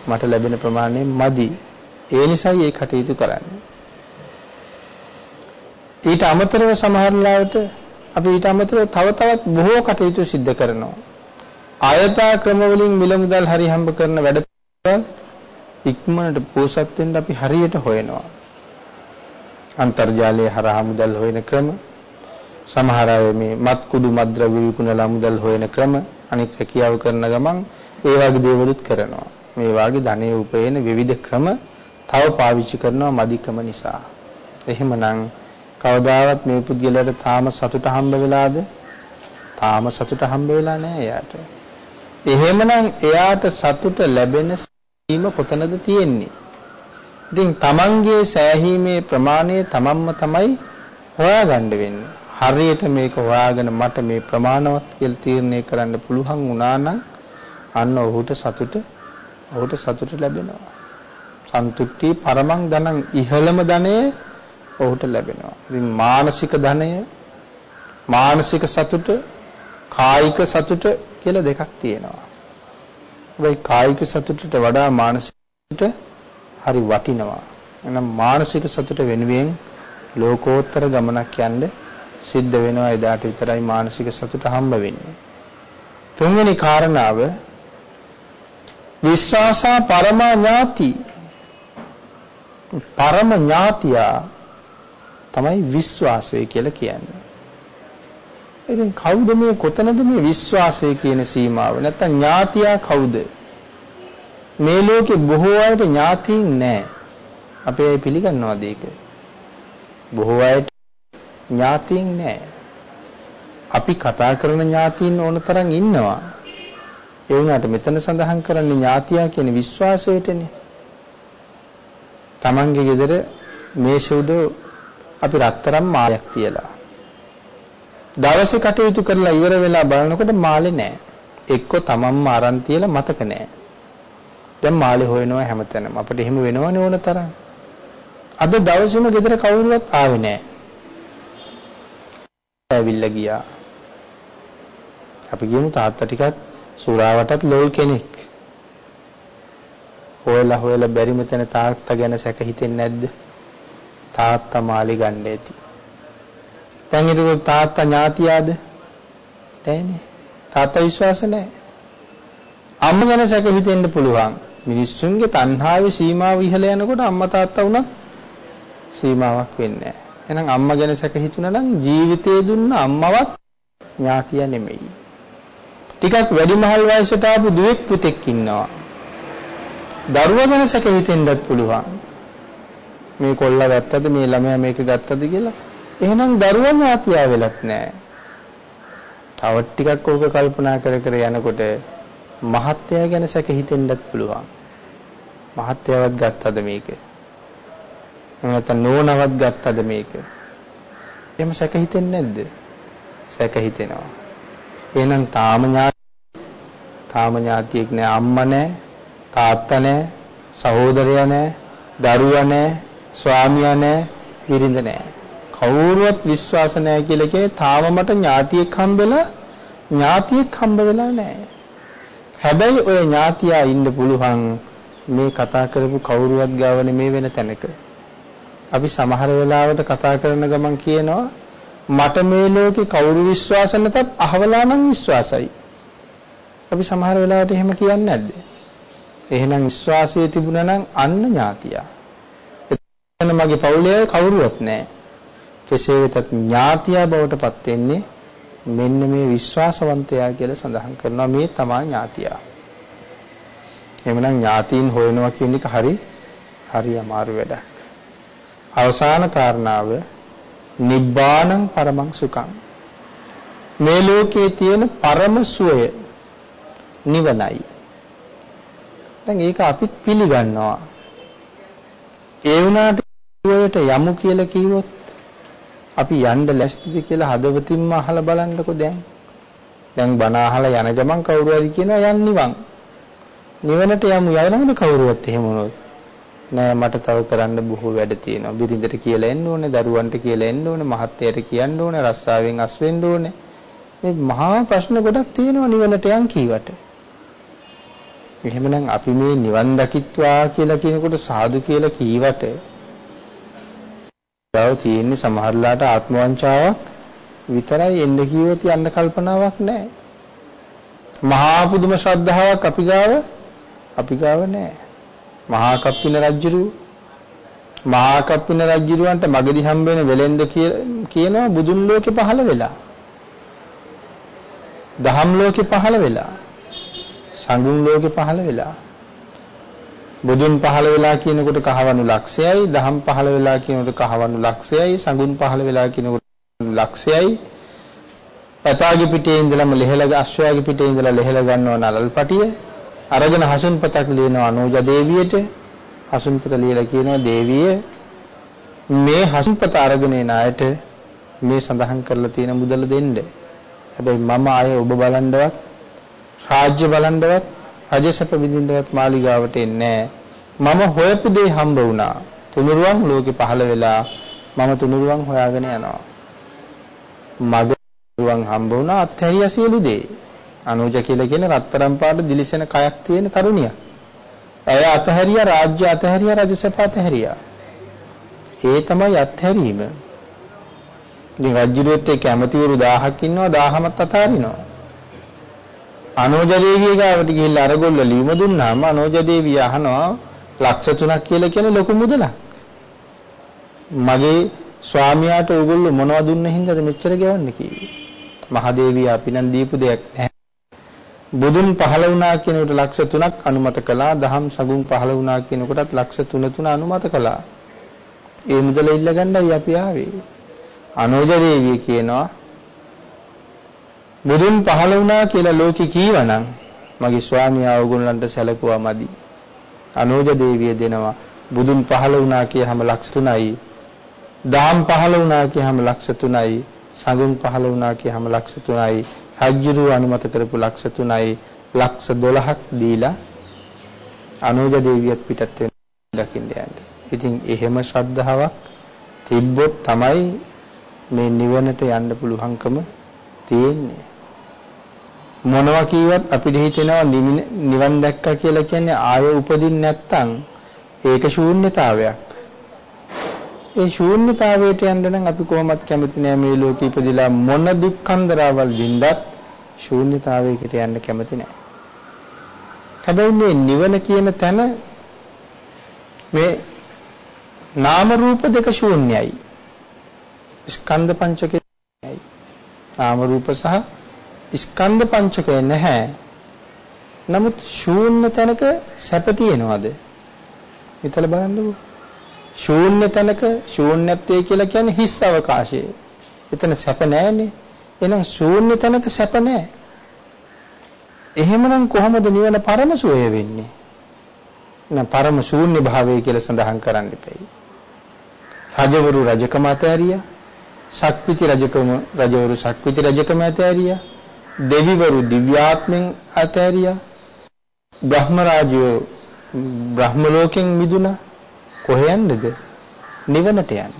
මට ලැබෙන ප්‍රමාණය මදි. ඒ නිසායි ඒ කටයුතු කරන්නේ. ඊට අමතරව සමහර ලාවට අපි ඊට අමතරව තව තවත් බොහෝ කටයුතු සිද්ධ කරනවා. ආයතා ක්‍රම වලින් මිල මුදල් හරි හම්බ කරන වැඩ ඉක්මනට පෝසත් වෙන්න අපි හරියට හොයනවා. අන්තර්ජාලයේ හරහා මුදල් හොයන ක්‍රම සමහර අය මේ මත් කුඩු මද්ද්‍රව්‍ය විකුණලා මුදල් හොයන ක්‍රම අනික් රැකියාව කරන ගමන් ඒ වගේ දේවලුත් කරනවා. මේ වාගේ ධනෙ උපයන විවිධ ක්‍රම තව පාවිච්චි කරනවා මදිකම නිසා. එහෙමනම් කවදාවත් මේ පුද්ගලයාට තාම සතුට හම්බ වෙලාද? තාම සතුට හම්බ වෙලා නැහැ එයාට. එහෙමනම් එයාට සතුට ලැබෙන සීම කොතනද තියෙන්නේ? ඉතින් තමන්ගේ සෑහීමේ ප්‍රමාණය තමන්ම තමයි හොයාගන්න වෙන්නේ. හරියට මේක හොයාගෙන මට මේ ප්‍රමාණවත් කියලා තීරණය කරන්න පුළුවන් වුණා නම් අන්න ඔහුට සතුට ඔහුට සතුට ලැබෙනවා. සන්තුට්ටි පරමං ධනං ඉහළම ධනය ඔහුට ලැබෙනවා. ඉතින් මානසික ධනය මානසික සතුට කායික සතුට කියලා දෙකක් තියෙනවා. හැබැයි කායික සතුටට වඩා මානසික හරි වටිනවා. එහෙනම් මානසික සතුට වෙනුවෙන් ලෝකෝත්තර ගමනක් යන්නේ සිද්ධ වෙනවා එදාට විතරයි මානසික සතුට හම්බ වෙන්නේ. තුන්වෙනි කාරණාව විශ්වාසා පරමා ඥාති පරම ඥාතියා තමයි විශ්වාසය කියලා කියන්නේ. ඉතින් කවුද මේ කොතනද මේ විශ්වාසය කියන සීමාව? නැත්තම් ඥාතියා කවුද? මේ ලෝකේ බොහෝ අයට ඥාතීන් නැහැ. අපි ඒ පිළිගන්නවද ඒක? බොහෝ අයට ඥාතීන් නැහැ. අපි කතා කරන ඥාතීන් ඕන තරම් ඉන්නවා. ඒ වුණාට මෙතන සඳහන් කරන්නේ ඥාතියා කියන විශ්වාසයටනේ. Tamange ගෙදර මේෂ උඩ අපි රත්තරන් මාලයක් තියලා. දවසේ කටයුතු කරලා ඉවර වෙලා බලනකොට මාලේ නැහැ. එක්ක තමන්ම අරන් තියලා මතක නැහැ. දැන් මාලේ හොයනවා හැමතැනම. අපිට එහෙම වෙනවනේ ඕන තරම්. අද දවසේම ගෙදර කවුරුවත් ආවේ නැහැ. ඇවිල්ලා ගියා. අපි කියමු තාත්තා ටිකක් සුරාවටත් ලෝල් කෙනෙක්. හොයලා හොයලා බැරි මෙතන තාත්තා ගැන සැක හිතෙන්නේ නැද්ද? තාත්තා මාලි ගන්න ඇති. දැන් ඒක තාත්තා ඥාතියාද? නෑනේ. තාත්තා විශ්වාස නැහැ. අම්මා ගැන සැක හිතෙන්න පුළුවන්. මිනිස්සුන්ගේ තණ්හාවේ සීමාව ඉහළ යනකොට අම්මා තාත්තා වුණත් සීමාවක් වෙන්නේ නැහැ. එහෙනම් අම්මා ගැන සැක හිතුණා නම් ජීවිතේ දුන්න අම්මවත් ඥාතිය නෙමෙයි. ටිකක් වැඩිමහල් වයසට ආපු දුවෙක් පුතෙක් ඉන්නවා. දරුවා ගැන සැක හිතෙන්නත් පුළුවන්. මේ කොල්ලා ගත්තද මේ ළමයා මේක ගත්තද කියලා. එහෙනම් දරුවා ඥාතියා වෙලත් නැහැ. තව ටිකක් ඕක කල්පනා කර කර යනකොට මහත්ය ගැන සැක හිතෙන්නත් පුළුවන්. මහත්යවත් ගත්තද මේක? නැත්නම් නෝනවත් ගත්තද මේක? එහෙම සැක හිතෙන්නේ නැද්ද? සැක හිතෙනවා. එහෙනම් තාම ඥාති තාම ඥාතියෙක් නෑ අම්මා නෑ තාත්තා නෑ සහෝදරයා නෑ දරුවා නෑ ස්වාමියා නෑ බිරිඳ නෑ කවුරුවත් විශ්වාස නැහැ කියලා කියන්නේ තාම මට ඥාතියෙක් හම්බෙලා ඥාතියෙක් හම්බ වෙලා නැහැ. හැබැයි ඔය ඥාතියා ඉන්න පුළුවන් මේ කතා කරපු කවුරුවත් ගාව නෙමේ වෙන තැනක. අපි සමහර වෙලාවට කතා කරන ගමන් කියනවා මට මේ ලෝකේ කවුරු විශ්වාස නැතත් අහවලා නම් විශ්වාසයි. අපි සමහර වෙලාවට එහෙම කියන්නේ නැද්ද? එහෙනම් විශ්වාසය තිබුණා නම් අන්න ඥාතියා. එතන මගේ පවුලේ කවුරුවත් නැහැ. කෙසේ වෙතත් ඥාතියා බවට පත් වෙන්නේ මෙන්න මේ විශ්වාසවන්තයා කියලා සඳහන් කරනවා මේ තමා ඥාතියා. එhmenan ඥාතීන් හොයනවා කියන එක හරි හරි අමාරු වැඩක්. අවසාන කාරණාව නිබ්බාණං පරමං සුඛං. මේ ලෝකයේ තියෙන පරම සුවය නිවනයි. දැන් ඒක අපි පිළිගන්නවා. ඒ වුණාට සුවයට යමු කියලා කිව්වොත් අපි යන්න ලැස්තිද කියලා හදවතින්ම අහලා බලන්නකෝ දැන්. දැන් බණ අහලා යන ගමන් කවුරු හරි කියනවා යන්න නිවන්. නිවනට යමු යනවද කවුරුවත් එහෙම වුණොත්. නෑ මට තව කරන්න බොහෝ වැඩ තියෙනවා. බිරිඳට කියලා එන්න ඕනේ, දරුවන්ට කියලා එන්න ඕනේ, මහත්තයට කියන්න ඕනේ, රස්සාවෙන් අස් වෙන්න ඕනේ. මේ මහා ප්‍රශ්න ගොඩක් තියෙනවා නිවනට යන් කීවට. එහෙමනම් අපි මේ නිවන් දකිත්වා කියලා කියනකොට සාදු කියලා කීවට ගාව තියෙන්නේ සමහරලාට ආත්ම වංචාවක් විතරයි එන්න කිව්වොත් යන්න කල්පනාවක් නැහැ. මහා පුදුම ශ්‍රද්ධාවක් අපි ගාව අපි ගාව නැහැ. මහා කප්පින රජුරු මහා කප්පින රජුරවන්ට මගදී හම්බෙන වෙලෙන්ද කියනවා බුදුන් ලෝකේ පහළ වෙලා. දහම් ලෝකේ පහළ වෙලා. සංගුණ ලෝකේ පහළ වෙලා. බුදුන් පහළ වෙලා කියනකොට කහවණු ලක්ෂයයි, දහම් පහළ වෙලා කියනකොට කහවණු ලක්ෂයයි, සඟුන් පහළ වෙලා කියනකොට ලක්ෂයයි. ඇතාගේ පිටේ ඉඳලම ලෙහෙල අශ්වයාගේ පිටේ ඉඳලා ලෙහෙල ගන්නවා නලල් පටිය. අරගෙන හසුන්පතක් ලියනවා අනෝජ දේවියට. හසුන්පත ලියලා කියනවා දේවිය මේ හසුන්පත අරගෙන එන අයට මේ සඳහන් කරලා තියෙන මුදල දෙන්න. හැබැයි මම ආයේ ඔබ බලන්නවත් රාජ්‍ය බලන්නවත් රජසප විඳින්නවත් මාලිගාවට එන්නේ මම හොයපු දේ හම්බ වුණා. තුනුරුවන් ලෝකේ පහළ වෙලා මම තුනුරුවන් හොයාගෙන යනවා. මග තුනුරුවන් හම්බ වුණා අත්හැරිය සියලු දේ. අනුජ කියලා කියන රත්තරන් පාට දිලිසෙන කයක් තියෙන තරුණියක්. ඇය අතහැරියා රාජ්‍ය අතහැරියා රජසප අතහැරියා. ඒ තමයි අත්හැරීම. ඉතින් රජුරුවත් එක්ක ඇමතිවරු 1000ක් ඉන්නවා 1000මත් අතාරිනවා. අනෝජ දේවිය ගාවට ගිහිල්ලා අරගොල්ල ලියුම දුන්නාම අනෝජ දේවිය අහනවා ලක්ෂ 3ක් කියලා කියන ලොකු මුදලක්. මගේ ස්වාමියාට ඕගොල්ලෝ මොනවද දුන්න හින්දාද මෙච්චර ගෙවන්න කිව්වේ? මහදේවිය අපි නම් දීපු දෙයක් නැහැ. බුදුන් පහළ වුණා කියනකොට ලක්ෂ 3ක් අනුමත කළා. දහම් සගුන් පහළ වුණා කියනකොටත් ලක්ෂ 3 3 අනුමත කළා. ඒ මුදල ඉල්ල ගන්නයි අපි ආවේ. අනෝජ දේවිය කියනවා බුදුන් පහළ වුණා කියලා ලෝකෙ කීවනම් මගේ ස්වාමියා ඕගොල්ලන්ට සැලකුවා මදි. අනෝජ දේවිය දෙනවා බුදුන් පහළ වුණා කියහම ලක්ෂ 3යි. දාම් පහළ වුණා කියහම ලක්ෂ 3යි. සඟුන් පහළ වුණා කියහම ලක්ෂ 3යි. රජ්ජුරු අනුමත කරපු ලක්ෂ 3යි. ලක්ෂ 12ක් දීලා අනෝජ දේවියත් පිටත් වෙන දකින්න යන්නේ. ඉතින් එහෙම ශ්‍රද්ධාවක් තිබ්බොත් තමයි මේ නිවනට යන්න පුළුවන්කම තියෙන්නේ. මොනවා කීවත් අපිට හිතෙනවා නිවන් දැක්කා කියලා කියන්නේ ආය උපදින්න නැත්තම් ඒක ශූන්‍යතාවයක්. ඒ ශූන්‍යතාවයට යන්න නම් අපි කොහොමත් කැමති නෑ මේ ලෝකෙ ඉපදිලා මොන දුක්ඛන්දරවල් වින්දත් ශූන්‍යතාවයකට යන්න කැමති නෑ. හැබැයි මේ නිවන කියන තැන මේ නාම රූප දෙක ශූන්‍යයි. ස්කන්ධ පංචකයයි. නාම රූප සහ ස්කන්ධ පංචකය නැහැ. නමුත් ශූන්‍ය තැනක සැප තියෙනවද? හිතලා බලන්නකෝ. ශූන්‍ය තැනක ශූන්‍යත්වය කියලා කියන්නේ හිස් අවකාශය. එතන සැප නැහැනේ. එහෙනම් ශූන්‍ය තැනක සැප නැහැ. එහෙමනම් කොහොමද නිවන පරම සුවය වෙන්නේ? නැ පරම ශූන්‍ය භාවය කියලා සඳහන් කරන්න එපයි. රජවරු රජකම අතෑරියා. ශක්විති රජකම රජවරු ශක්විති රජකම අතෑරියා. දෙවිවරු දිව්‍යාත්මෙන් අතෑරියා. බ්‍රහ්ම රාජයෝ බ්‍රහ්ම ලෝකෙන් මිදුණා. කොහෙ යන්නද? නිවනට යන්න.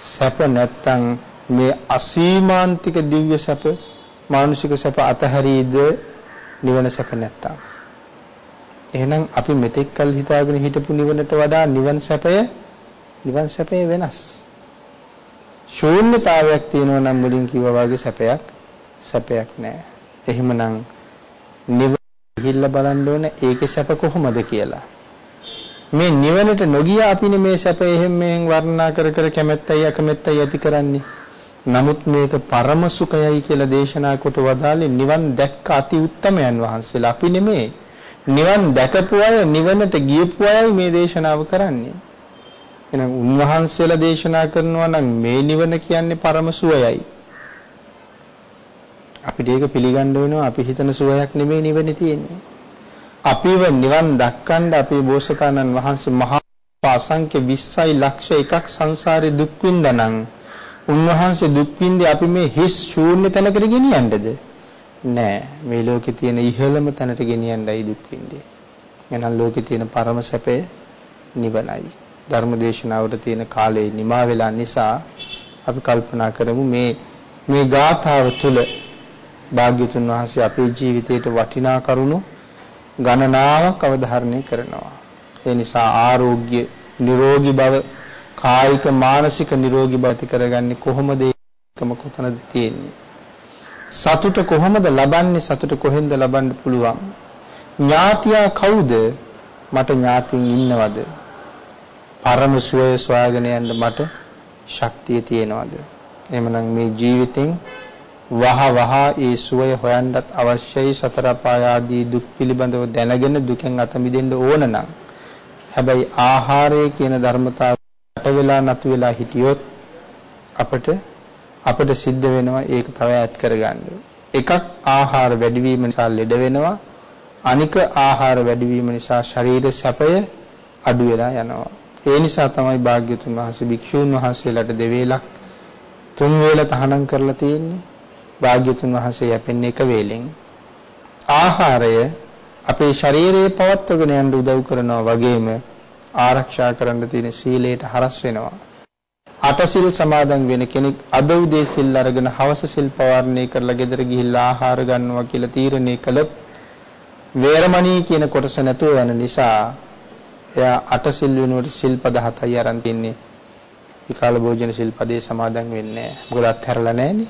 සැප නැත්තම් මේ අසීමාන්තික දිව්‍ය සැප මානුෂික සැප අතහැරීද නිවන සැප නැත්තම්. එහෙනම් අපි මෙතෙක් කල් හිතාගෙන හිටපු නිවනට වඩා නිවන් සැපය නිවන් සැපය වෙනස්. ශූන්‍යතාවයක් තියෙනවා නම් මුලින් කිව්වා වගේ සැපයක් සැපයක් නැහැ. එහෙමනම් නිවන ගිහිල්ලා බලන්න ඕනේ ඒකේ සැප කොහොමද කියලා. මේ නිවනට නොගිය අපිනේ මේ සැප එහෙම මෙහෙන් වර්ණනා කර කර කැමැත්තයි අකමැත්තයි ඇති කරන්නේ. නමුත් මේක පරම සුඛයයි කියලා දේශනා කොට වදාලේ නිවන් දැක්ක අති උත්තමයන් වහන්සේලා අපි නෙමේ. නිවන් දැකපු අය නිවනට ගියපු අයයි මේ දේශනාව කරන්නේ. එහෙනම් උන්වහන්සේලා දේශනා කරනවා නම් මේ නිවන කියන්නේ පරම සුවයයි. අපිට ඒක පිළිගන්න වෙනවා අපි හිතන සුවයක් නෙමෙයි නිවනේ තියෙන්නේ. අපිව නිවන් දක්කන්න අපේ බෝසතාණන් වහන්සේ මහා අසංඛ්‍ය 20යි ලක්ෂ එකක් සංසාරේ දුක් විඳනනම් උන්වහන්සේ දුක් විඳේ අපි මේ හිස් ශූන්‍ය තැනකට ගෙනියන්නද? නෑ. මේ ලෝකේ තියෙන ඉහළම තැනට ගෙනියන්නයි දුක් විඳේ. එහෙනම් ලෝකේ තියෙන පරම සැපය නිවනයි. ධර්මදේශනාවට තියෙන කාලේ නිමා වෙලා නිසා අපි කල්පනා කරමු මේ මේ ගාථාව තුළ භාග්‍යතුන් වහන්සේ අපේ ජීවිතයට වටිනා කරුණු ගණනාවක් අවධාරණය කරනවා. ඒ නිසා ආරෝග්‍ය, නිරෝගී බව, කායික මානසික නිරෝගී බව ඇති කරගන්නේ කොහොමද? ඒකම කොතනද තියෙන්නේ? සතුට කොහොමද ලබන්නේ? සතුට කොහෙන්ද ලබන්න පුළුවන්? ඥාතියා කවුද? මට ඥාතින් ඉන්නවද? පරම සුවය සොයාගෙන යන්න මට ශක්තිය තියෙනවද? එහෙමනම් මේ ජීවිතෙන් වහ වහ ඒ සුවය හොයන්නත් අවශ්‍යයි සතර ආදී දුක් පිළිබඳව දැනගෙන දුකෙන් අත මිදෙන්න ඕන නම් හැබැයි ආහාරය කියන ධර්මතාවය යට වෙලා නතු වෙලා හිටියොත් අපිට අපිට සිද්ධ වෙනවා ඒක තව ඈත් කරගන්න. එකක් ආහාර වැඩිවීම නිසා ලෙඩ වෙනවා. අනික ආහාර වැඩිවීම නිසා ශරීර සැපය අඩු වෙලා යනවා. ඒ නිසා තමයි භාග්‍යතුන් වහන්සේ භික්ෂූන් වහන්සේලාට දෙවේලක් තුන් වේල තහනම් කරලා තියෙන්නේ. භාග්‍යතුන් වහන්සේ යැපෙන්නේ එක වේලෙන්. ආහාරය අපේ ශරීරයේ පවත්වගෙන යන්න උදව් කරනවා වගේම ආරක්ෂා කරන්න තියෙන සීලයට හරස් වෙනවා. අටසිල් සමාදන් වෙන කෙනෙක් අද උදේ සිල් අරගෙන හවස සිල් පවාරණය කරලා ගෙදර ගිහිල්ලා ආහාර ගන්නවා කියලා තීරණය කළොත් වේරමණී කියන කොටස නැතුව යන නිසා එයා අටසිල් වෙනුවට සිල්පද හතයි අරන් තින්නේ. විකාල භෝජන සිල්පදේ සමාදන් වෙන්නේ නැහැ. මොකද අත්හැරලා නැහනේ.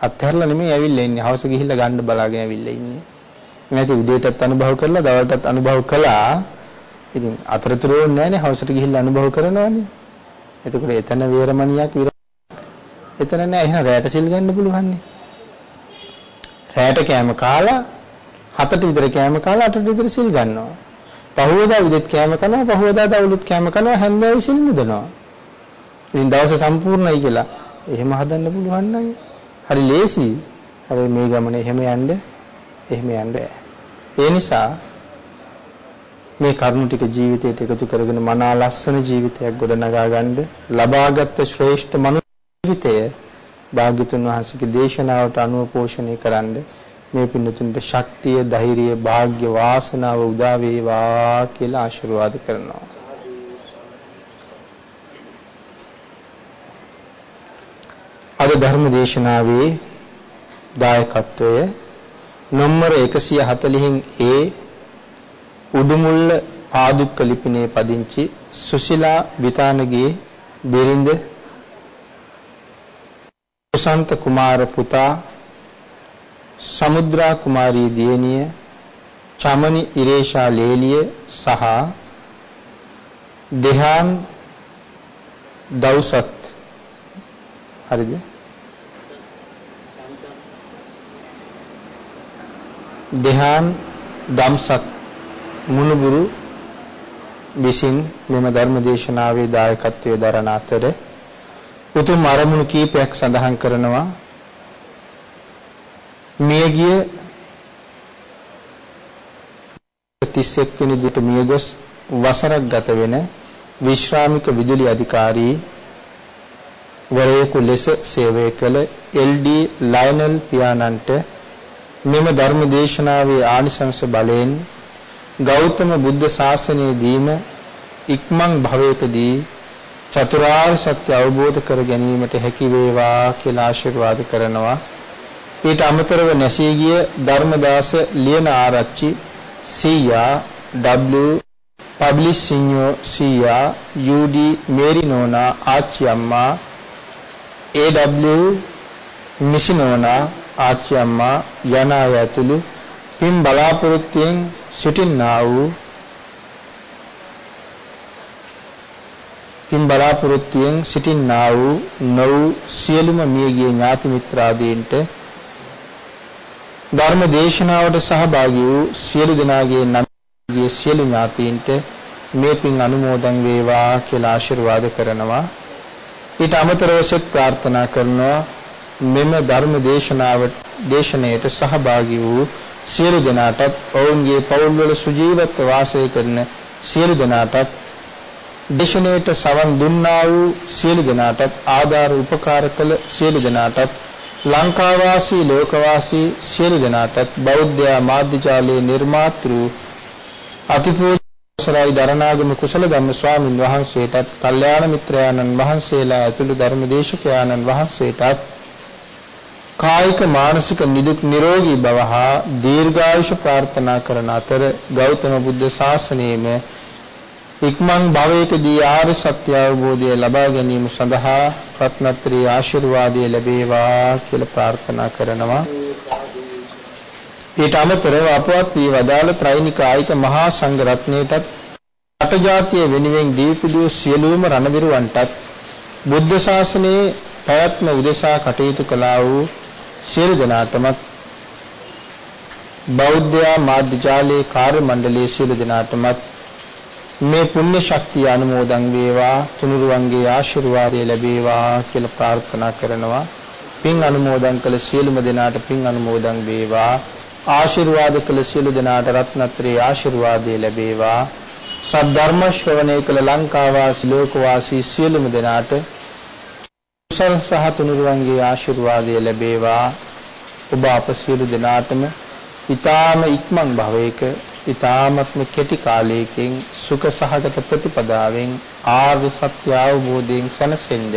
අත්හැරලා නෙමෙයි ඇවිල්ලා ඉන්නේ. හවස ගිහිල්ලා ගන්න බලාගෙන ඇවිල්ලා ඉන්නේ. නැති උදේටත් අනුභව කරලා දවල්ටත් අනුභව කළා. ඉතින් අතරතුර ඕනේ නැහනේ හවසට ගිහිල්ලා අනුභව කරනවානේ. එතකොට එතන වේරමණියක් විර එතන නෑ එහෙනම් රැයට සිල් ගන්න පුළුවන් නේ. රැයට කෑම කාලා හතට විතර කෑම කාලා අටට විතර සිල් ගන්නවා. පහුවදා උදේත් කෑම කනවා පහුවදා දවල්ුත් කෑම කනවා හැන්දෑවේ සිල් මුදනවා. ඉතින් දවස සම්පූර්ණයි කියලා එහෙම හදන්න පුළුවන් නම් හරි ලේසි. හැබැයි මේ ගමනේ එහෙම යන්න එහෙම යන්න බෑ. ඒ නිසා මේ කරුණු ටික ජීවිතයට එකතු කරගෙන මනා ලස්සන ජීවිතයක් ගොඩනගා ගන්න ලබාගත් ශ්‍රේෂ්ඨ මනුෂ්‍ය ජීවිතය භාග්‍යතුන් වහන්සේගේ දේශනාවට අනුව පෝෂණය කරන්න මේ පින්නතුන්ට ශක්තිය, ධෛර්යය, වාග්ය, වාසනාව උදා වේවා කියලා ආශිර්වාද කරනවා. අද ධර්ම දේශනාවේ දායකත්වය නම්බර 140න් ඒ උඩුමුල්ල පාදුක්ක ලිපිනේ පදිංචි සුශිලා විතානගේ බිරිඳ සුසන්ත කුමාර පුතා සමුද්‍රා කුමාරී දියණිය චමනි ඉරේෂා ලේලිය සහ දෙහාන් දවුසත් හරිද? දෙහාන් දම්සත් මුණුබුරු විසින් මෙම ධර්ම දේශනාවේ දායකත්වයේ දරන අතර උතුම් අරමුණු කීපයක් සඳහන් කරනවා මියගිය 31 වෙනි දිට මියගොස් වසරක් ගත වෙන විශ්‍රාමික විදුලි අධිකාරී වරයෙකු ලෙස සේවය කළ එල්.ඩී. ලයනල් පියාණන්ට මෙම ධර්ම දේශනාවේ ආනිසංස බලයෙන් ගෞතම බුද්ධ ශාසනයේදීම ඉක්මන් භවයකදී චතුරාර්ය සත්‍ය අවබෝධ කර ගැනීමට හැකි වේවා කියලා ආශිර්වාද කරනවා. ඊට අමතරව නැසී ගිය ධර්මදාස ලියන ආරච්චි සීයා W පබ්ලිෂින්යෝ සීයා UD මේරිනෝනා ආච්චි අම්මා AW මිසිනෝනා ආච්චි අම්මා යන අය ඇතුළු පින් බලාපොරොත්තුෙන් සිටින්නා වූ පින් බලාපොරොත්තුෙන් සිටින්නා වූ නොව් සියලුම මියගිය ඥාති මිත්‍රාදීන්ට ධර්ම දේශනාවට සහභාගී වූ සියලු දෙනාගේ නම්ගේ සියලු ඥාතීන්ට මේ පින් අනුමෝදන් වේවා කියලා ආශිර්වාද කරනවා. ඊට අමතරව සෙත් ප්‍රාර්ථනා කරනවා. මෙම ධර්ම දේශනාව දේශනයට සහභාගී වූ සියලු දෙනාටත් ඔවුන්ගේ පවුල්වල සුජීවත්ව වාසය කරන සියලු දෙනාටත් දේශනයට සවන් දුන්නා වූ සියලු දෙනාටත් ආධාර උපකාර කළ සියලු දෙනාටත් ලංකාවාසී ලෝකවාසී සියලු දෙනාටත් බෞද්ධ මාධ්‍යාලයේ නිර්මාතෘ අතිපූජ්‍යසරයි දරණාගම කුසල ධම්ම ස්වාමින් වහන්සේටත් කල්යාණ මිත්‍රයාණන් වහන්සේලා ඇතුළු ධර්මදේශකයාණන් වහන්සේටත් කායික මානසික නිදුක් නිරෝගී බව හා දීර්ඝායුෂ ප්‍රාර්ථනා කරන අතර ගෞතම බුද්ධ ශාසනයේම ඉක්මන් භවයකදී ආර්ය සත්‍ය අවබෝධය ලබා ගැනීම සඳහා රත්නත්‍රී ආශිර්වාදය ලැබේවා කියලා ප්‍රාර්ථනා කරනවා. ඊට අමතරව අපවත් වී වදාළ ත්‍රිනික ආයත මහා සංඝ රත්නයටත් රටජාතිය වෙනුවෙන් දීපිදු සියලුම රණවිරුවන්ටත් බුද්ධ ශාසනයේ පැවැත්ම උදෙසා කටයුතු කළා වූ සියලු දෙනාටම බෞද්ධ මාධ්‍ය ජාලයේ කාර්ය මණ්ඩලයේ සියලු දෙනාටමත් මේ පුණ්‍ය ශක්තිය අනුමෝදන් වේවා තුනුරුවන්ගේ ආශිර්වාදය ලැබේවා කියලා ප්‍රාර්ථනා කරනවා. පින් අනුමෝදන් කළ සියලුම දෙනාට පින් අනුමෝදන් වේවා. ආශිර්වාද කළ සියලු දෙනාට රත්නත්‍රේ ආශිර්වාදය ලැබේවා. සද්ධර්ම ශ්‍රවණය කළ ලංකාවාසී ලෝකවාසී සියලුම දෙනාට කුසල් සහ තුනුරුවන්ගේ ආශිර්වාදය ලැබේවා ඔබ අප සියලු දෙනාටම ඊ타ම ඉක්මන් භවයක ඊ타මත්ම කෙටි කාලයකින් සුඛ සහගත ප්‍රතිපදාවෙන් ආර්ය සත්‍ය අවබෝධයෙන් සැනසෙන්න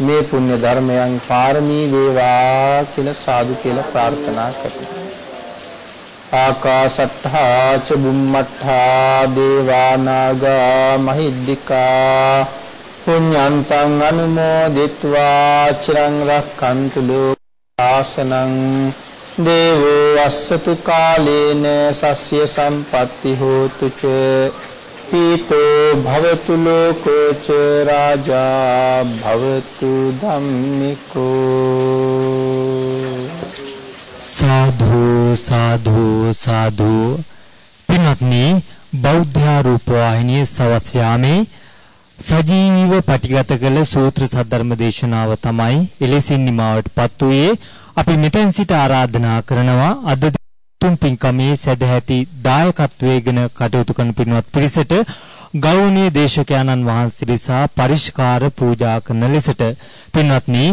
මේ පුණ්‍ය ධර්මයන් පාරමී වේවා කියලා සාදු කියලා ප්‍රාර්ථනා කරමු. ආකාශත්තා ච බුම්මත්තා දේවා නාග මහිද්దికා පුඤ්ඤන්තං අනුමෝදිත්වා චිරං රක්칸තු ලෝකාසනං දේවෝ අස්සතු කාලේන සස්්‍ය සම්පatti හෝතු ච පීතෝ භවතු ලෝකෝ ච රාජා භවතු ධම්මිකෝ සාධු සාධු සාධු. පින්වත්නි බෞද්ධ රූප වාහිනියේ සවස් යාමේ සජීවීව පටිගත කළ සූත්‍ර සද්ධර්ම දේශනාව තමයි එලෙසින් නිමාවටපත් වූයේ. අපි මෙතෙන් සිට ආරාධනා කරනවා අද උතුම් පින්කමේ සදැහැති දායකත්වයේගෙන කටයුතු කරන පින්වත් පිරිසට ගෞරවනීය දේශකයන්න් වහන්සේ නිසා පරිස්කාර පූජා කරන ලෙසට. පින්වත්නි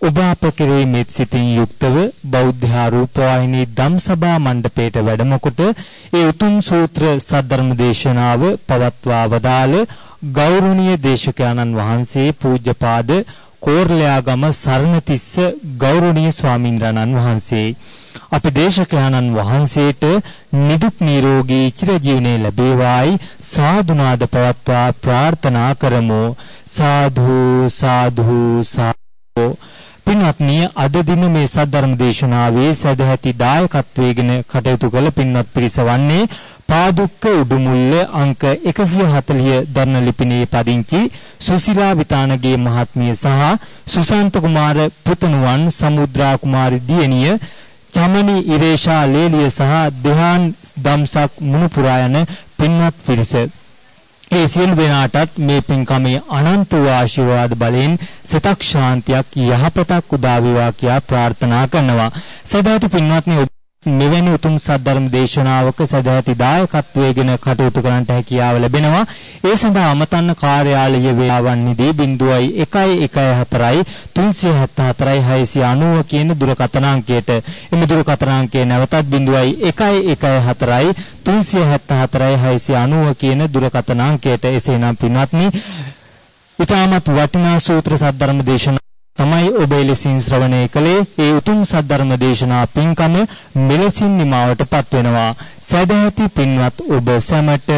ඔබ අප කෙරෙහි මෙත් සිතින් යුක්තව බෞද්ධ රූපවාහිනී ධම්සභා මණ්ඩපයේට වැඩම කොට ඒ උතුම් සූත්‍ර සද්ධර්ම දේශනාව පවත්වා වදාළ ගෞරවනීය දේශකයන්න් වහන්සේ පූජ්‍යපාද කෝර්ලයාගම සරණතිස්ස ගෞරවනීය ස්වාමින්ද්‍රණන් වහන්සේ. අපි දේශකයන්න් වහන්සේට නිදුක් නිරෝගී චිරජීවනයේ ලැබේවායි සාදුනාද පවත්වා ප්‍රාර්ථනා කරමු. සාධු සාධු සාධු පින්වත්නි අද දින මේ සද්ධර්ම දේශනාවේ සදැහැති දායකත්වයේගෙන කටයුතු කළ පින්වත් පිරිස වන්නේ පාදුක්ක උඩුමුල්ල අංක 140 දරණ ලිපිනේ පදිංචි සුසිලා විතානගේ මහත්මිය සහ සුසාන්ත කුමාර පුතණුවන් සමුද්‍රා කුමාරි දියණිය චමනි ඉරේෂා ලේලිය සහ දෙහාන් දම්සක් මුණුපුරා යන පින්වත් පිරිස ඒ සියලු දෙනාටත් මේ පින්කමේ අනන්ත වූ ආශිර්වාද බලයෙන් සිතක් ශාන්තියක් යහපතක් උදා වේවා කියා ප්‍රාර්ථනා කරනවා. සදාති පින්වත්නි මෙවැනි උතුම් සද්ධර්ම දේශනාවක සදැහැති දායකත්වයේගෙන කටයුතු කරන්නට හැකියාව ලැබෙනවා. ඒ සඳහා අමතන්න කාර්යාලය වේලාවන්හිදී 0114යි 374යි 690 කියන දුරකථන අංකයට එම දුරකථන අංකය නැවතත් 0114යි 374යි 690 කියන දුරකථන අංකයට එසේනම් පින්වත්නි ඊටමත් වටිනා සූත්‍ර සද්ධර්ම දේශනා තමයි ඔබ එලෙසින් ශ්‍රවණය කළේ. ඒ උතුම් සද්ධර්ම දේශනා පින්කම මෙලෙසින් නිමාවටපත් වෙනවා. සදැහැති පින්වත් ඔබ සැමට